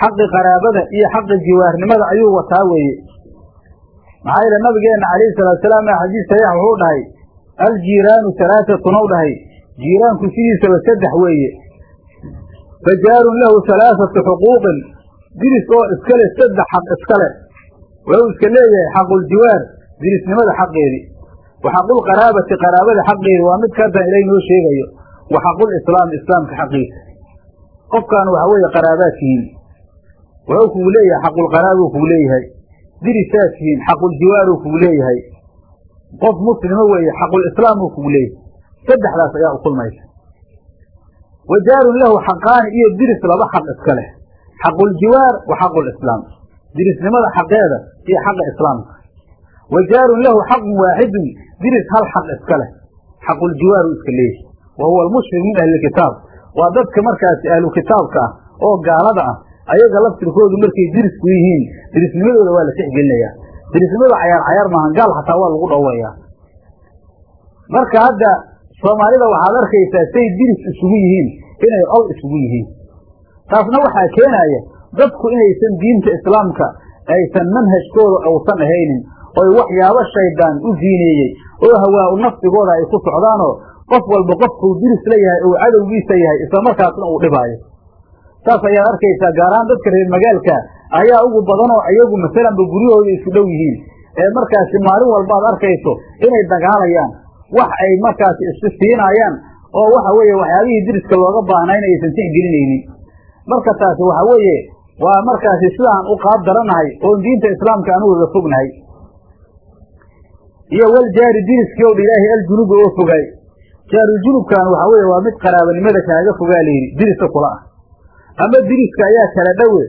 Speaker 1: xaqi qaraabada iyo xaqi jiwaarnimada ayuu wataa weeye. Maxaa yeele nabigeenna calayhi salaatusalaam ee xadiis saxiix wuxuu dhahay aljiiraanu halaatatun ou dhahay. Jiiraanku sidiisaba saddex weeye fa jaarun lahu halaathatu xuquuqin diris oo iskale saddex xaq iskale wuxuu iska leeyahay xaquljiwaar dirisnimada xaqeedii wa xaqulqaraabati qaraabada xaqeedi waa mid kadan ilay noo sheegayo wa xaqulislaami islaamka xaqiisa qofkan waxa weeye qaraabaad tihiin wuxuu kugu leeyahay xaqulqaraabuu kugu leeyahay dirisaad tihiin xaquljiwaaruu kugu leeyahay qof muslima weeye xaqulislaamuu kugu leeyahay saddexdaas ayaa u kulmaysa wa jaarun lahu xaqaani iyo diris laba xaq iska leh xaquljiwaar wa xaqulislaam dirisnimada xaqeeda iyo xaqa islaamka wa jaarun lahu xaqun waaxidun diris hal xaq iska leh xaquljiwaaru iska leeyahay wa huwa almushrik min ahlilkitaab waa dadka markaasi ahlu kitaabka ah oo gaalada ah ayaga laftirkoodu markay dirisku yihiin dirisnimadooda waa la tixgelinayaa dirisnimada cayaar cayaar maahan gaal xataa waa lagu dhawayaa marka hadda soomaalida waxaad arkaysaa say diris isugu yihiin inay ol isugu yihiin. Taasna waxaa keenaya dadku inaysan diinta islaamka aysan manhajkooda uusan ahaynin oy waxyaabo shaydaan u diineeyey oo hawaa-u nafsigooda ay ku socdaanoo qof walba qofkuu diris la yahay uu cadowgiisa yahay isla markaasna uu dhibaayo. Saas ayaad arkaysaa gaarahaan dadka reer magaalka ayaa ugu badanoo iyagu masalanba guryahooda isku dhow yihiin. Ee markaasi maalin walba ad arkayso inay dagaalayaan wax ay markaasi isu siinaayaan oo waxa weeye waxyaabihii diriska looga baahnayna aysan tixgelinaynin marka taasi waxa weeye waa markaasi sidaan u qaab daranahay oon diinta islaamka anugaga fognahay iyo wal jaari diriskii ow dha ilaahay aljunubi oo fogaay jaarujunubkan waxa weeye waa mid qaraabanimada kaaga fogaa layidhi diriska kula ah. Ama diriska ayaa kala dhowe.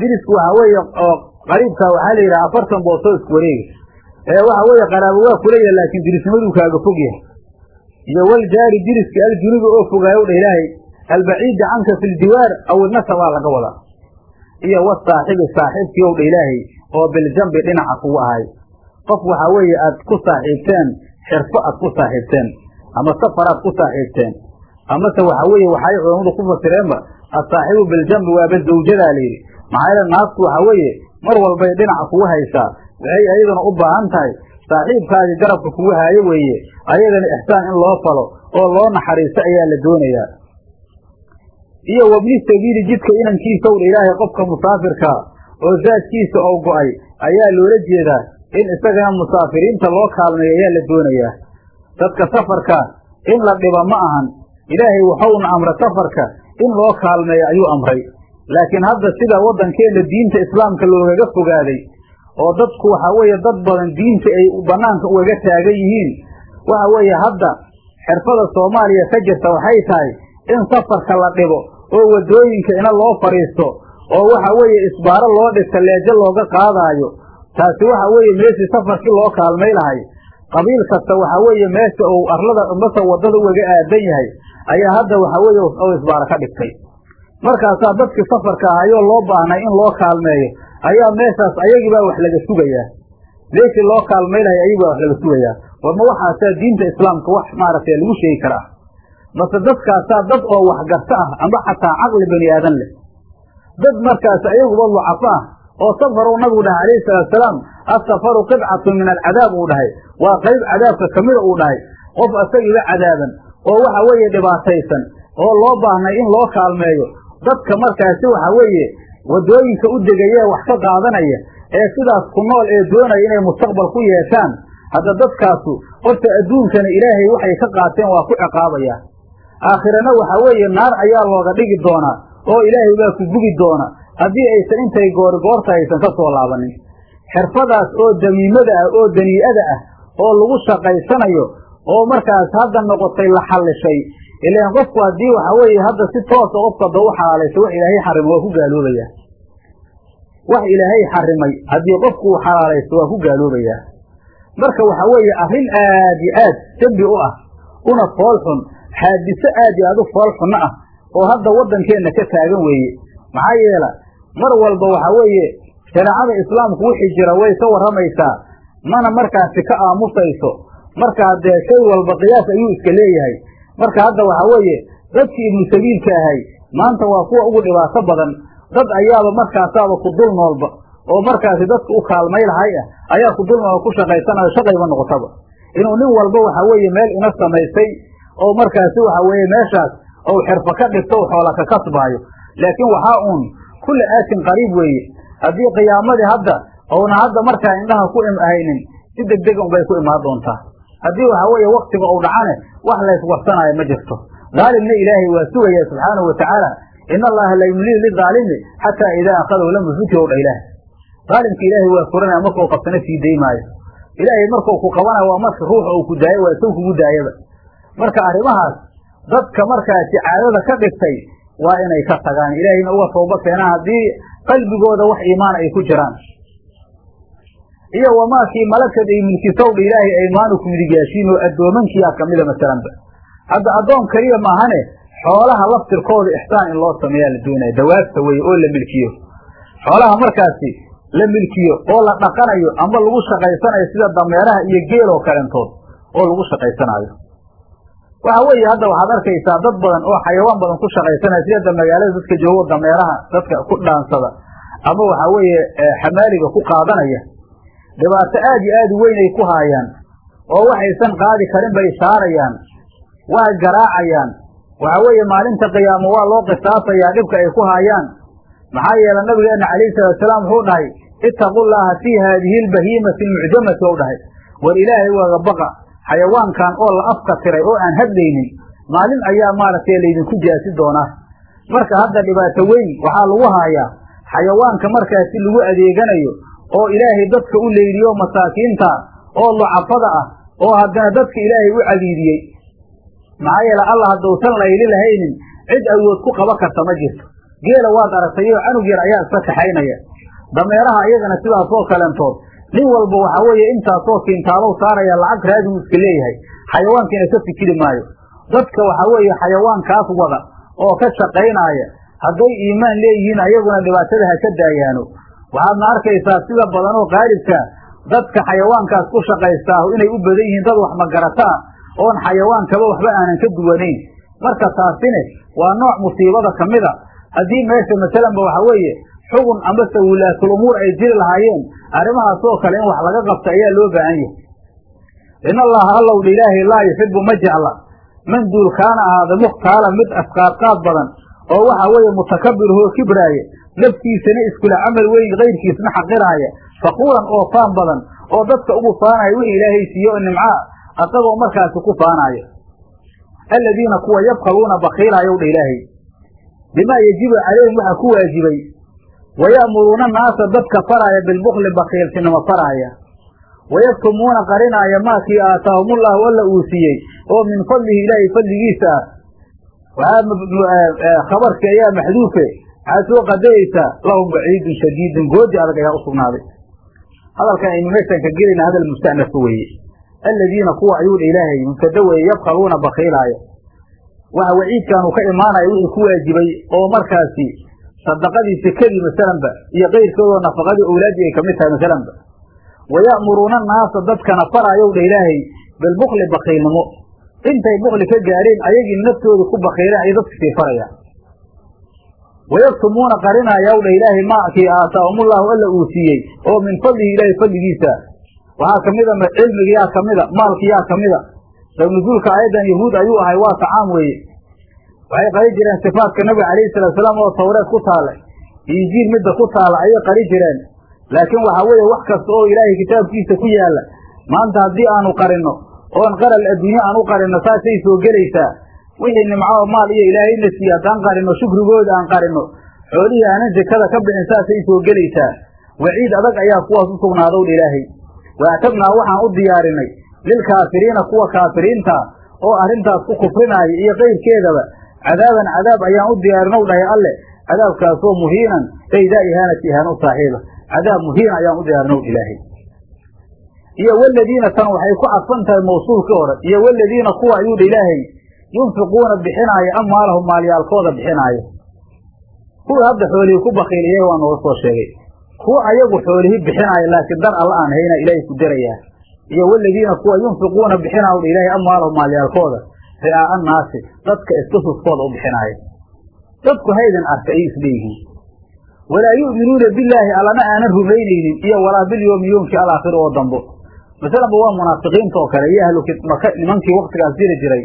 Speaker 1: Dirisku waxa weeye oo qariibka waxaa la yidhaha afartan boosoo isku wareega ee waxa weeye qaraabo waa kulaya laakiin dirisnimaduu kaaga fog yahay. Iyo wal jaari diriski aljunubi oo fogaayow dha ilaahay albaciidi canka fi ljiwaar aw nasabaa laga wadaa. Iyo wasaaxibi saaxiibkii ow dha ilaahay oo biljambi dhinaca kugu ahay. Qof waxaa weeye aad ku saaxiibteen xirfo aad ku saaxiibteen ama safaraad ku saaxiibteen amase waxa weeye waxay culammadu ku fasireenba asaaxibu biljambi waaba zawjadaa layidhi maxaa yeele naagtu waxa weeye mar walbay dhinaca kugu haysaa waxay ayadana u baahan tahay. Saaxiibkaagii garabka kugu haayo weeye. Ayadana ixsaan in loo falo oo loo naxariisto ayaa la doonayaa iyo wabni sabiili jidka inankiisaw dha ilaahay qofka musaafirkaa oo zaadkiisa oo go'ay ayaa loola jeedaa in isagana musaafiriinta loo kaalmeeyo ayaa la doonayaa dadka safarka in la dhiba ma ahan. Ilaahay waxauna amra safarka in loo kaalmeeyo ayuu amray. Laakiin hadda sida waddankeenna diinta islaamka loogaga fogaaday oo dadku waxaa weeye dad badan diinta ay bannaanka ugaga taagan yihiin. Waxa weeye hadda xirfada soomaaliya ka jirta waxay tahay in safarka la dhibo oo waddooyinka ina loo fadhiisto oo waxa weeye isbaaro loo dhigta leejo looga qaadaayo. Taasi waxa weeye meeshii safarkii loo kaalmay lahay. Qabiil kasta waxa weeye meesha uu arlada mase waddada ugaga aadan yahay ayaa hadda waxa weeye isbaaro ka dhigtay. Markaasaa dadkii safarka ahayoo loo baahnay in loo kaalmeeyo ayaa meeshaas ayagibaa wax laga sugayaa meeshii loo kaalmay lahay ayagibaa wax laga sugayaa warma waxaasaa diinta islaamka wax maaragtay lagu sheegi karaa? Mase dadkaasaa dad oo waxgarto ah amba xataa caqli bani aadan leh. Dad markaas ayaguba lucafo ah oo safaruu nabigu dhahay alayhi salaatusalaam asafaru qidcatun min alcadaab uu dhahay. Waa qayb cadaabka kamida uu dhahay. Qof asagiiba cadaaban oo waxa weeye dhibaataysan oo loo baahnay in loo kaalmeeyo dadka markaasi waxa weeye waddooyinka u degayee wax ka qaadanaya ee sidaas ku nool ee doonaya inay mustaqbal ku yeeshaan. Hadda dadkaasu horta adduunkana ilaahay waxay ka qaateen waa ku ciqaabaya. Aakhirana waxa weeye naar ayaa looga dhigi doonaa oo ilaahay baa ku gubi doona. Haddii aysan intay goorigoorta aysan ka soo laabanin. Xirfadaas oo damiimada ah oo danii'ada ah oo lagu shaqaysanayo oo markaas hadda noqotay la xallishay ilaan qofku haddii waxa weeye hadda si toosa qofka da u xalaalaysa wax ilaahay xarima waa ku gaaloobaya wax ilaahay xarimay haddii qofku uu xalaalaysto waa ku gaaloobayaa. Marka waxa weeye arrin aad iyo aad dembi u ah una fool xun xaadiso aad iyo aad u fool xunno ah oo hadda waddankeenna ka taagan weeye. Maxaa yeela mar walba waxa weeye shareecada islaamku wixii jira way ka warramaysaa mana markaasi ka aamusayso. Markaa dee shay walba qiyaas ayuu iska leeyahay marka hadda waxa weeye dadkii ibnu sabiilka ahay maanta waa kuwa ugu dhibaato badan. Dad ayaaba markaasaaba ku dul noolba oo markaasi dadka u kaalmay lahay ah ayaa ku dul nool ku shaqaysanayo shaqayba noqotaba. Inuu nin walba waxa weeye meel ina samaystay oo markaasi waxa weeye meeshaas ou xirfo ka dhigto xoola ka kasbaayo. Laakiin waxaa uun kulla aatin qariib weeye. Haddii qiyaamadii hadda ouna hadda markaa indhaha ku haynin si degdega unbay ku imaan doontaa haddii waxa weeye waktiga uu dhacane wax layswarsanaayo ma jirto. Daalimna ilaahay waa sugaya subxaanahu watacaala ina allaha la yumlii lidaalimi xataa idaa akhadahu lam yuflithu dha ilaah daalimka ilaahay waa furanaya markau qabsana sii day maayo ilaahay markau ku qabanayo waa marka ruuxa uu ku daayo waa isaw kugu daayaba. Marka arrimahaas dadka markaasi caadada ka dhigtay waa inay ka tagaan. Ilaahayna uga tooba keenaan haddii qalbigooda wax iimaan ay ku jiraan iyo wamaakii malakad ay milkisowdha ilaahay aymaanuku midigaashiin oo addoomankiia kamida masalanba hadda addoon keliya maahane xoolaha laftirkooda ixsaan in loo sameeyaa la doonaya dawaabta weye oo la milkiyo. Xoolaha markaasi la milkiyo oo la dhaqanayo ama lagu shaqaysanayo sida dameeraha iyo geel oo kalentood oo lagu shaqaysanaayo. Waxa weeye hadda waxaad arkaysaa dad badan oo xayawaan badan ku shaqaysanaya sida magaalada dadka joogo dameeraha dadka ku dhaansada ama waxa weeye xamaaliga ku qaadanaya dhibaato aad iyo aad weyn ay ku haayaan oo waxaysan qaadi karin bay saarayaan waa garaacayaan. Waxa weeye maalinta qiyaamo waa loo qisaasayaa dhibka ay ku haayaan. Maxaa yeele nabigeenna calayhi salaatusalaam wuxuu dhahay ittaqullaaha fii haadihi albahiimati almucjamati ou dhahay. War ilaahay waaga baqa xayawaankan oo la afka tiray oo aan hadlaynin maalin ayaa maaragtay laydinku jaasi doonaa marka hadda dhibaato weyn waxaa lagu haayaa xayawaanka markaasi lagu adeeganayo oo ilaahay dadka u leyliyo masaakiinta oo lucafada ah oo haddana dadka ilaahay u cadiidiyey. Maxaa yeele allah haddausan layli lahaynin cid awood ku qaba karta ma jirto. Geela waad aragtayoo canug yar ayaa iska kaxaynaya. Dameeraha iyagana sidaasoo kalentood nin walba waxa weeye intaasoo kiintaalow saaraya lacag raadigu iska leeyahay. Xayawaankiina ka fikiri maayo. Dadka waxa weeye xayawaankaas wada oo ka shaqaynaaya hadday iimaan leeyihiin ayaguna dhibaatada ha ka daayaano waxaadna arkaysaa sida badan oo qaalibka dadka xayawaankaas ku shaqaystaahu inay u badan yihiin dad wax magarataa oon xayawaankaba waxba aanan ka duwanayn marka taasine waa nooc musiibada ka mida haddii meesha masalanba waxa weeye xugun amase wulaatul umuur ay jiri lahaayeen arrimahaasoo kale in wax laga qabta ayaa loo baahan yahay. In allaha allow dha ilaahay laa yuxibu ma jecla. Man duul kaana ahaada mukhtaala mid asqaadqaad badan oo waxa weeye mutakabirhoo kibraaya naftiisana iskula camal weyn kayrkiisna xaqiraaya fakuuran oo faan badan oo dadka ugu faanaya wixii ilaahay siiye oo nimcaa asagoo markaasi ku faanaayo aladiina kuwa yabkaluuna bakiilaayow dha ilaahay. Bimaa yajibu calayhim waxaa ku waajibay. Waya'muruuna naasa dadka faraaya bilbukli bakiiltinimo faraaya wayaktumuuna qarinaaya maakii aataahumullahu alla uu siiyey oo min fadlihi ilaahay fadligiisa ah. Waxaa khabarki ayaa maxduufe waxaad soo qadaraysaa lahum baciidun shadiidun goodi adag ayaa usugnaaday hadalkan aynu meeshaan ka gelayna hadal musta'nafa weeye. Aladiina kuwa ayuu dha ilaahay mubtada weeye yabkaluuna bakiilaayo waxa waciidkaanu ka imaanaya wixii ku waajibay oo markaasi sadaqadii sekadii masalanba iyo keyrkoodoo nafaqadii owlaaddii ay ka mid tahay masalanba. Waya'muruuna naasa dadkana faraayow dha ilaahay bilbukli bakiilnimo intay bukli ka gaadheen ayagii naftooda ku bakiileen ayay dadka sii farayaan wayaktumuuna qarinaayaw dha ilaahay maakii aataahumullahu alla uu siiyey oo min fadlihi ilaahay fadligiisa waxaa kamida cilmiga yaa kamida maalki yaa kamida sabnuzuulka aayaddan yahuud ayuu ahay waa tacaam weeye waxay qari jireen sifaatka nabiga calayhi salatu salaam oo tawreed ku taalla injiil midda ku taalla ayay qari jireen laakiin waxaa weeye wax kasta oo ilaahay kitaabkiisa ku yaalla maanta haddii aanu qarinno oon qaral adduunye aan u qarinno saasay soo gelaysaa wixii nimco maal iyo ilaahayna siiye haddaan qarinno shukrigooda aan qarinno xoolihii aanan sekada ka bixin saasay soo gelaysaa. Waciid adag ayaa kuwaas u sugnaadowdha ilaahay. Waactabnaa waxaan u diyaarinay. Lilkaafiriina kuwa kaafiriinta oo arrintaas ku kufrinaaya iyo keyrkeedaba cadaaban cadaab ayaan u diyaarinow dhahay alle cadaabkaasoo muhiinan aydaa ihaanati ihaan u saaxiiba. Cadaab muhiin ayaan u diyaarinow ilaahay. Iyo waladiina tan waxay ku cadfan tahay mawsuulkii hore. Iyo waladiina kuwa ayuu dha ilaahay yunfiquuna bixinaaya amwaalahum maalyaalkooda bixinaaya kuwa hadda xoolihii ku bakiil iyaga waa nooga soo sheegay. Kuwa ayagu xoolihii bixinaaya laakiin dar alla aan hayna ilaahay ku darayaa iyo waladiina kuwa yunfiquuna bixinaayo dha ilaahay amwaalahum maalyaalkooda ri'aa annaasi dadka iska suskooda u bixinaaya dadku haydan arka ayay isleeyihiin walaa yu'minuuna billaahi allana aanan rumaynaynin iyo walaa bilyoomi yoomkii alaakhir oo dambo. Masalanba waa munaafiqiinta oo kale iyo ahlu maka nimankii waktigaas jiri jiray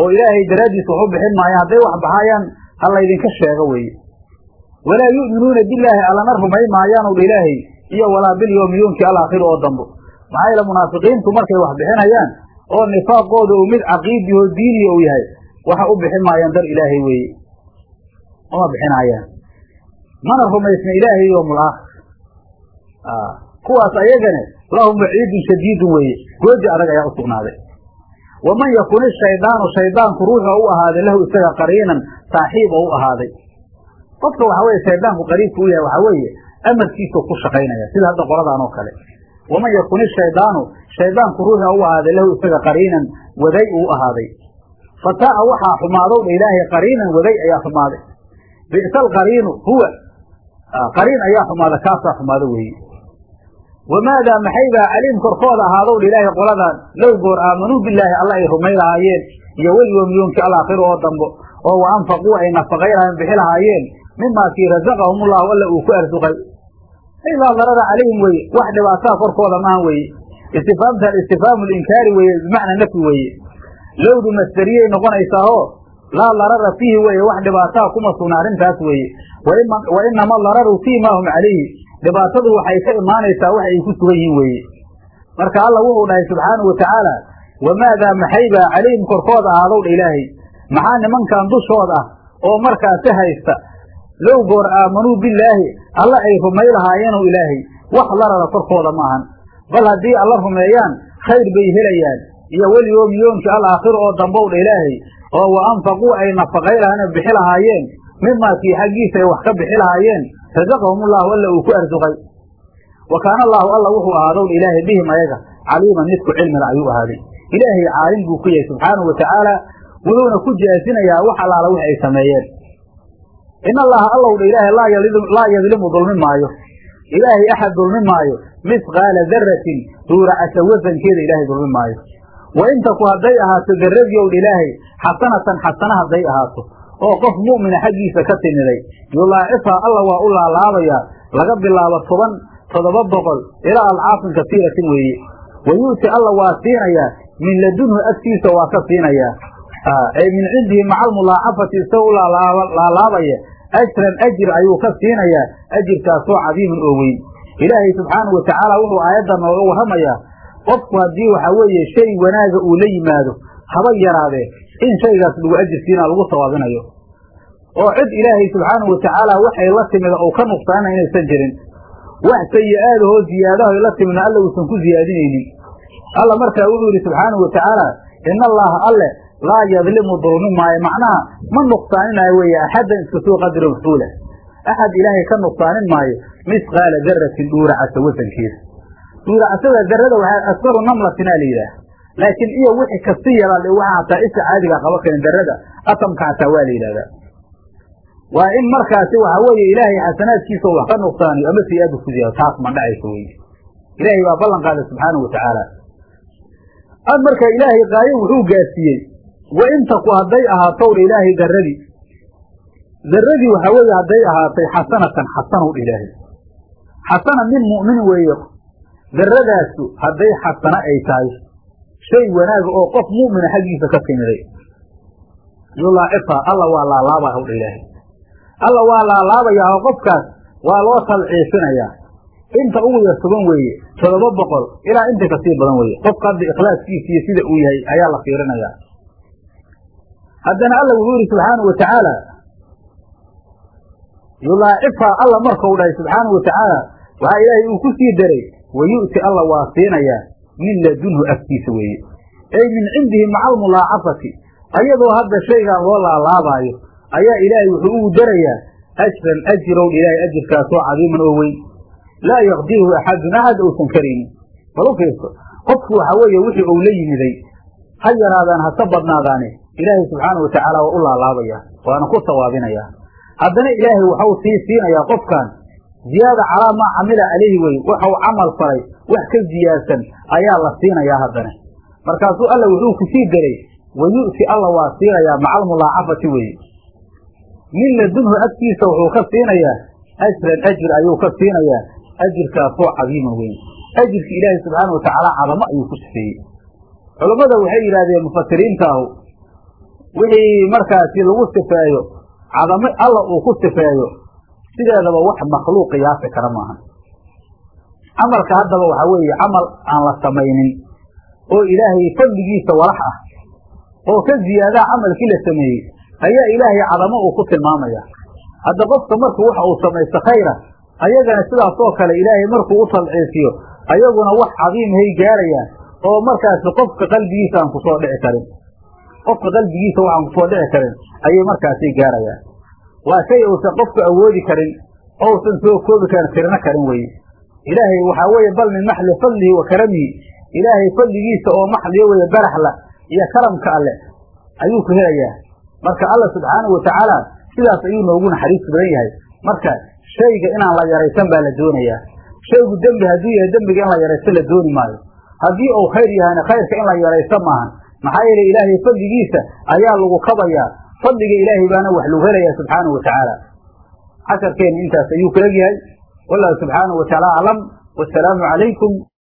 Speaker 1: oo ilaahay daraaddiis wax u bixin maayaan hadday wax baxaayaan ha laydinka sheego weeye. Walaa yu'minuuna billaahi allana rumay maayaanu dha ilaahay iyo walaa bilyoomi yoomkii alaakhir oo dambo. Maxaa yeele munaafiqiintu markay wax bixinayaan oo nifaaqooda uu mid caqiidi oo diiniya uu yahay waxa u bixin maayaan dar ilaahay weeye. Uma bixinaayaan mana rumaysna ilaahay yoomul aakhir. Kuwaas ayagane lahum waciidun shadiidun weeye. Goodi adag ayaa u sugnaaday waman yakun ishaydaanu shaydaanku ruuxa u ahaaday lahu isaga qariinan saaxiib oo u ahaaday qofka waxa weye shaydaanku qariibku u yahay waxaa weeye amarkiisuu ku shaqaynaya. Sida hadda qoladaan oo kale. waman yakun ishaydaanu shaydaanku ruuxa u ahaaday lahu isaga qariinan waday uu ahaaday fataa'a waxaa xumaadow dha ilaahay qariinan waday ayaa xumaaday bi'sa alqariinu huwa qariin ayaa xumaada kaasaa xumaado weeye wamaadaa maxay baa caliim korkooda ahaadow ilaahay qoladan low goor aamanuu bilaahi alla ay rumay lahaayeen iyo welyoom yoomkii alaakhiro oo dambo oo wa anfaquu ay nafaqay lahayen bixi lahaayeen mimaa kii rasaqahum ullahu alla uu ku arsuqay ilaa darara calayhim weeye wax dhibaataa korkooda maahan weeye istifaamtan istifhaamu linkaari weeye bimacnaa nafyi weeye lowdu masderiyay noqonaysaahoo laa darara fiihi weeye wax dhibaataa kuma sugna arrintaas weeye wa inama dararu fii ma hum calayhi dhibaatadu waxay ka imaanaysaa wax ay ku sugan yihiin weeye marka alla wuxuu dhahay subxaanau watacaala wamaadaa maxaybaa calayhim korkooda ahaadow dha ilaahay. Maxaa nimankan dushood ah oo markaasi haysta? Low goor aamanuu billaahi alla ay rumay lahaayeenu ilaahay. Wax larara korkooda ma ahan. Bal haddii alla rumeeyaan khayr bay helayaan. Iyo welyoom yoomkii alaakhir oo dambow dha ilaahay oo wa anfaquu ay nafaqay lahaayeen bixi lahaayeen. Mimaa kii xaggiisa ay wax ka bixi lahaayeen rasaqahum ullahu alla uu ku arsuqay wa kaana allaahu alla wuxuu ahaadow dha ilaahay bihim ayaga caliiman midku cilmila ayuu ahaaday. Ilaahay caalim buu ku yahay subxaanahu watacaala wuxuuna ku jaasinayaa wax allaala wix ay sameeyeen. In allaha allow dha ilaahay laa yadlimu dulmi maayo. Ilaahay axad dulmi maayo. Misqaala daratin duuracasa wasankeeda ilaahay dulmi maayo. Wa intaku hadday ahaato daradiyow dha ilaahay xasanatan xasana hadday ahaato oo qof mu'mina xaggiisa ka timiday. Yulaacifhaa alla waa u laalaabayaa laga bilaabo toban toddoba boqol ilaa alcaafin kasiiratin weeye wa yu'ti alla waa siinayaa. Min ladunhu agtiisa waa ka siinayaa. Ay min cindihi maca almulaacafati isagoo u laalaabaya. Ajran ajir ayuu ka siinayaa. Ajirkaasoo cadiiman oo weyn. Ilaahay subxaanahu watacaala wuxuu aayadda nooga warramayaa. Qofku haddii waxaa weeye shay wanaaga uu la yimaado haba yaraadee in shaygaas lagu ajir siinaa lagu sawaabinayo. oo cid ilaahay subxaanahu watacaala waxay la timida uu ka nuqsaana inaysan jirin. wax sayi-aadahoo ziyaadaho la timidna alla uusan ku ziyaadinaynin. alla markaa wuxuu yidhi subxaanahu watacaala ina allaha alle laa yadlimu dulmi maayo. macnaha ma nuqsaaninayo weeye axaddan iska soo qadira uxuula axad ilaahay ka nuqsaanin maayo misqaala daratin dhuuracasa wasankeeda. dhuuracasada darada waxaa asfaru namlatinaa la yidhaah laakiin iyo wixii kasi yaraa waxa hataa isha caadiga qaba karin darada atamka hataa waa la yidhahdaa waa in markaasi waxa weeye ilaahay xasanaadkiisa wax ka nuqsaaniyo ama ziyaado taas ma dhacayso weye ilaahay baa ballan qaaday subxaanahu watacaala ad marka ilaahay qaayo wuxuu gaarsiiyey wa intaku hadday ahaatowdha ilaahay daradii daradii waxaa weeye hadday ahaatay xasanatan xasanow dha ilaahay. Xasana min mu'minin weeye daradaasu hadday xasano ay tahay shay wanaaga oo qof mu'mina xaggiisa ka timiday yulaacifa alla waa laalaabaa hawdha ilaahay alla waa laalaabayaa oo qofkaas waa loo talciifinayaa. Inta ugu yar toban weeye todoba boqol ilaa inta ka sii badan weeye. Qofka hadda ikhlaaskiisa iyo sida uu yahay ayaa la fiirinayaa. Haddana alla wuxuu yidhi subxaanahu watacaala yulaacifhaa alla markau dhahay subxaanahu watacaala waxaa ilaahay uu ku sii daray wa yu'ti alla waa siinayaa min ladunhu agtiisa weeye. Ay min cindihi maca almulaacafati ayadoo hadda shaygaan loo laalaabaayo ayaa ilaahay wuxuu ugu darayaa ajran ajirow ilaahay ajirkaasoo cadiiman oo weyn. Laa yaqdiruhu axadun axad uusan karaynin bal u fiirso qofku waxaa weeye wixii uu la yimiday ha yaraadaan hase badnaadaane ilaahay subxaana watacaala waa u laalaabaya waana ku sawaabinaya haddana ilaahay waxau sii siinayaa qofkan ziyaada calaa maa camila calayhi wey waxau camal falay wax ka ziyaadsan ayaa la siinayaa haddana. Markaasuu alla wuxuu ku sii daray wa yu'ti alla waa siinayaa maca almulaacafati weeye min ladunhu agtiisa wuxuu ka siinayaa ajran ajir ayuu ka siinayaa ajirkaasoo cadiiman weyn. Ajirka ilaahay subxaana watacaala cadamo ayuu ku sifeeyey. Culammada waxay yidhahdeen mufasiriintaahu wixii markaasi lagu sifeeyo cadamo alla uu ku sifeeyo sideedaba wax makhluuq qiyaasi kara maaha camalka haddaba waxaa weeye camal aan la samaynin oo ilaahay fadligiisa walax ah oo ka ziyaadaha camalkii la sameeyey ayaa ilaahay cadamo uu ku tilmaamaya. Hadda qofka markuu waxa uu samaysto khayra ayagana sidaasoo kale ilaahay markuu u talciisiyo ayaguna wax cadiimhay gaarayaan oo markaasi qofka qalbigiisa aan ku soo dhici karin. Qofka qalbigiisa waxaan ku soo dhici karin ayay markaasi gaarayaan waa shay uusan qofku awoodi karin ousan soo koobi karin tirno karin weye ilaahay waxaa weeye bal min maxli fadlihi wa karamihi. Ilaahay fadligiisa oo maxliyo weye baraxla iyo karamka alle ayuu ku helayaa. Marka alla subxaanahu watacaala sidaas ayuu noogu naxariis badan yahay. Marka shayga inaan la yaraysan baa la doonayaa. Shaygu dembi hadduu yahay dembiga in la yaraysto la dooni maayo. Haddii uu khayr yahayna khayrka in la yaraysto maahan maxaa yeele ilaahay fadligiisa ayaa lagu kabayaa fadliga ilaahay baana wax lagu helayaa subxaanahu watacaala casharkeena intaas ayuu ka egyahay wallahu subxaanahu watacaala aclam wasalaamu calaykum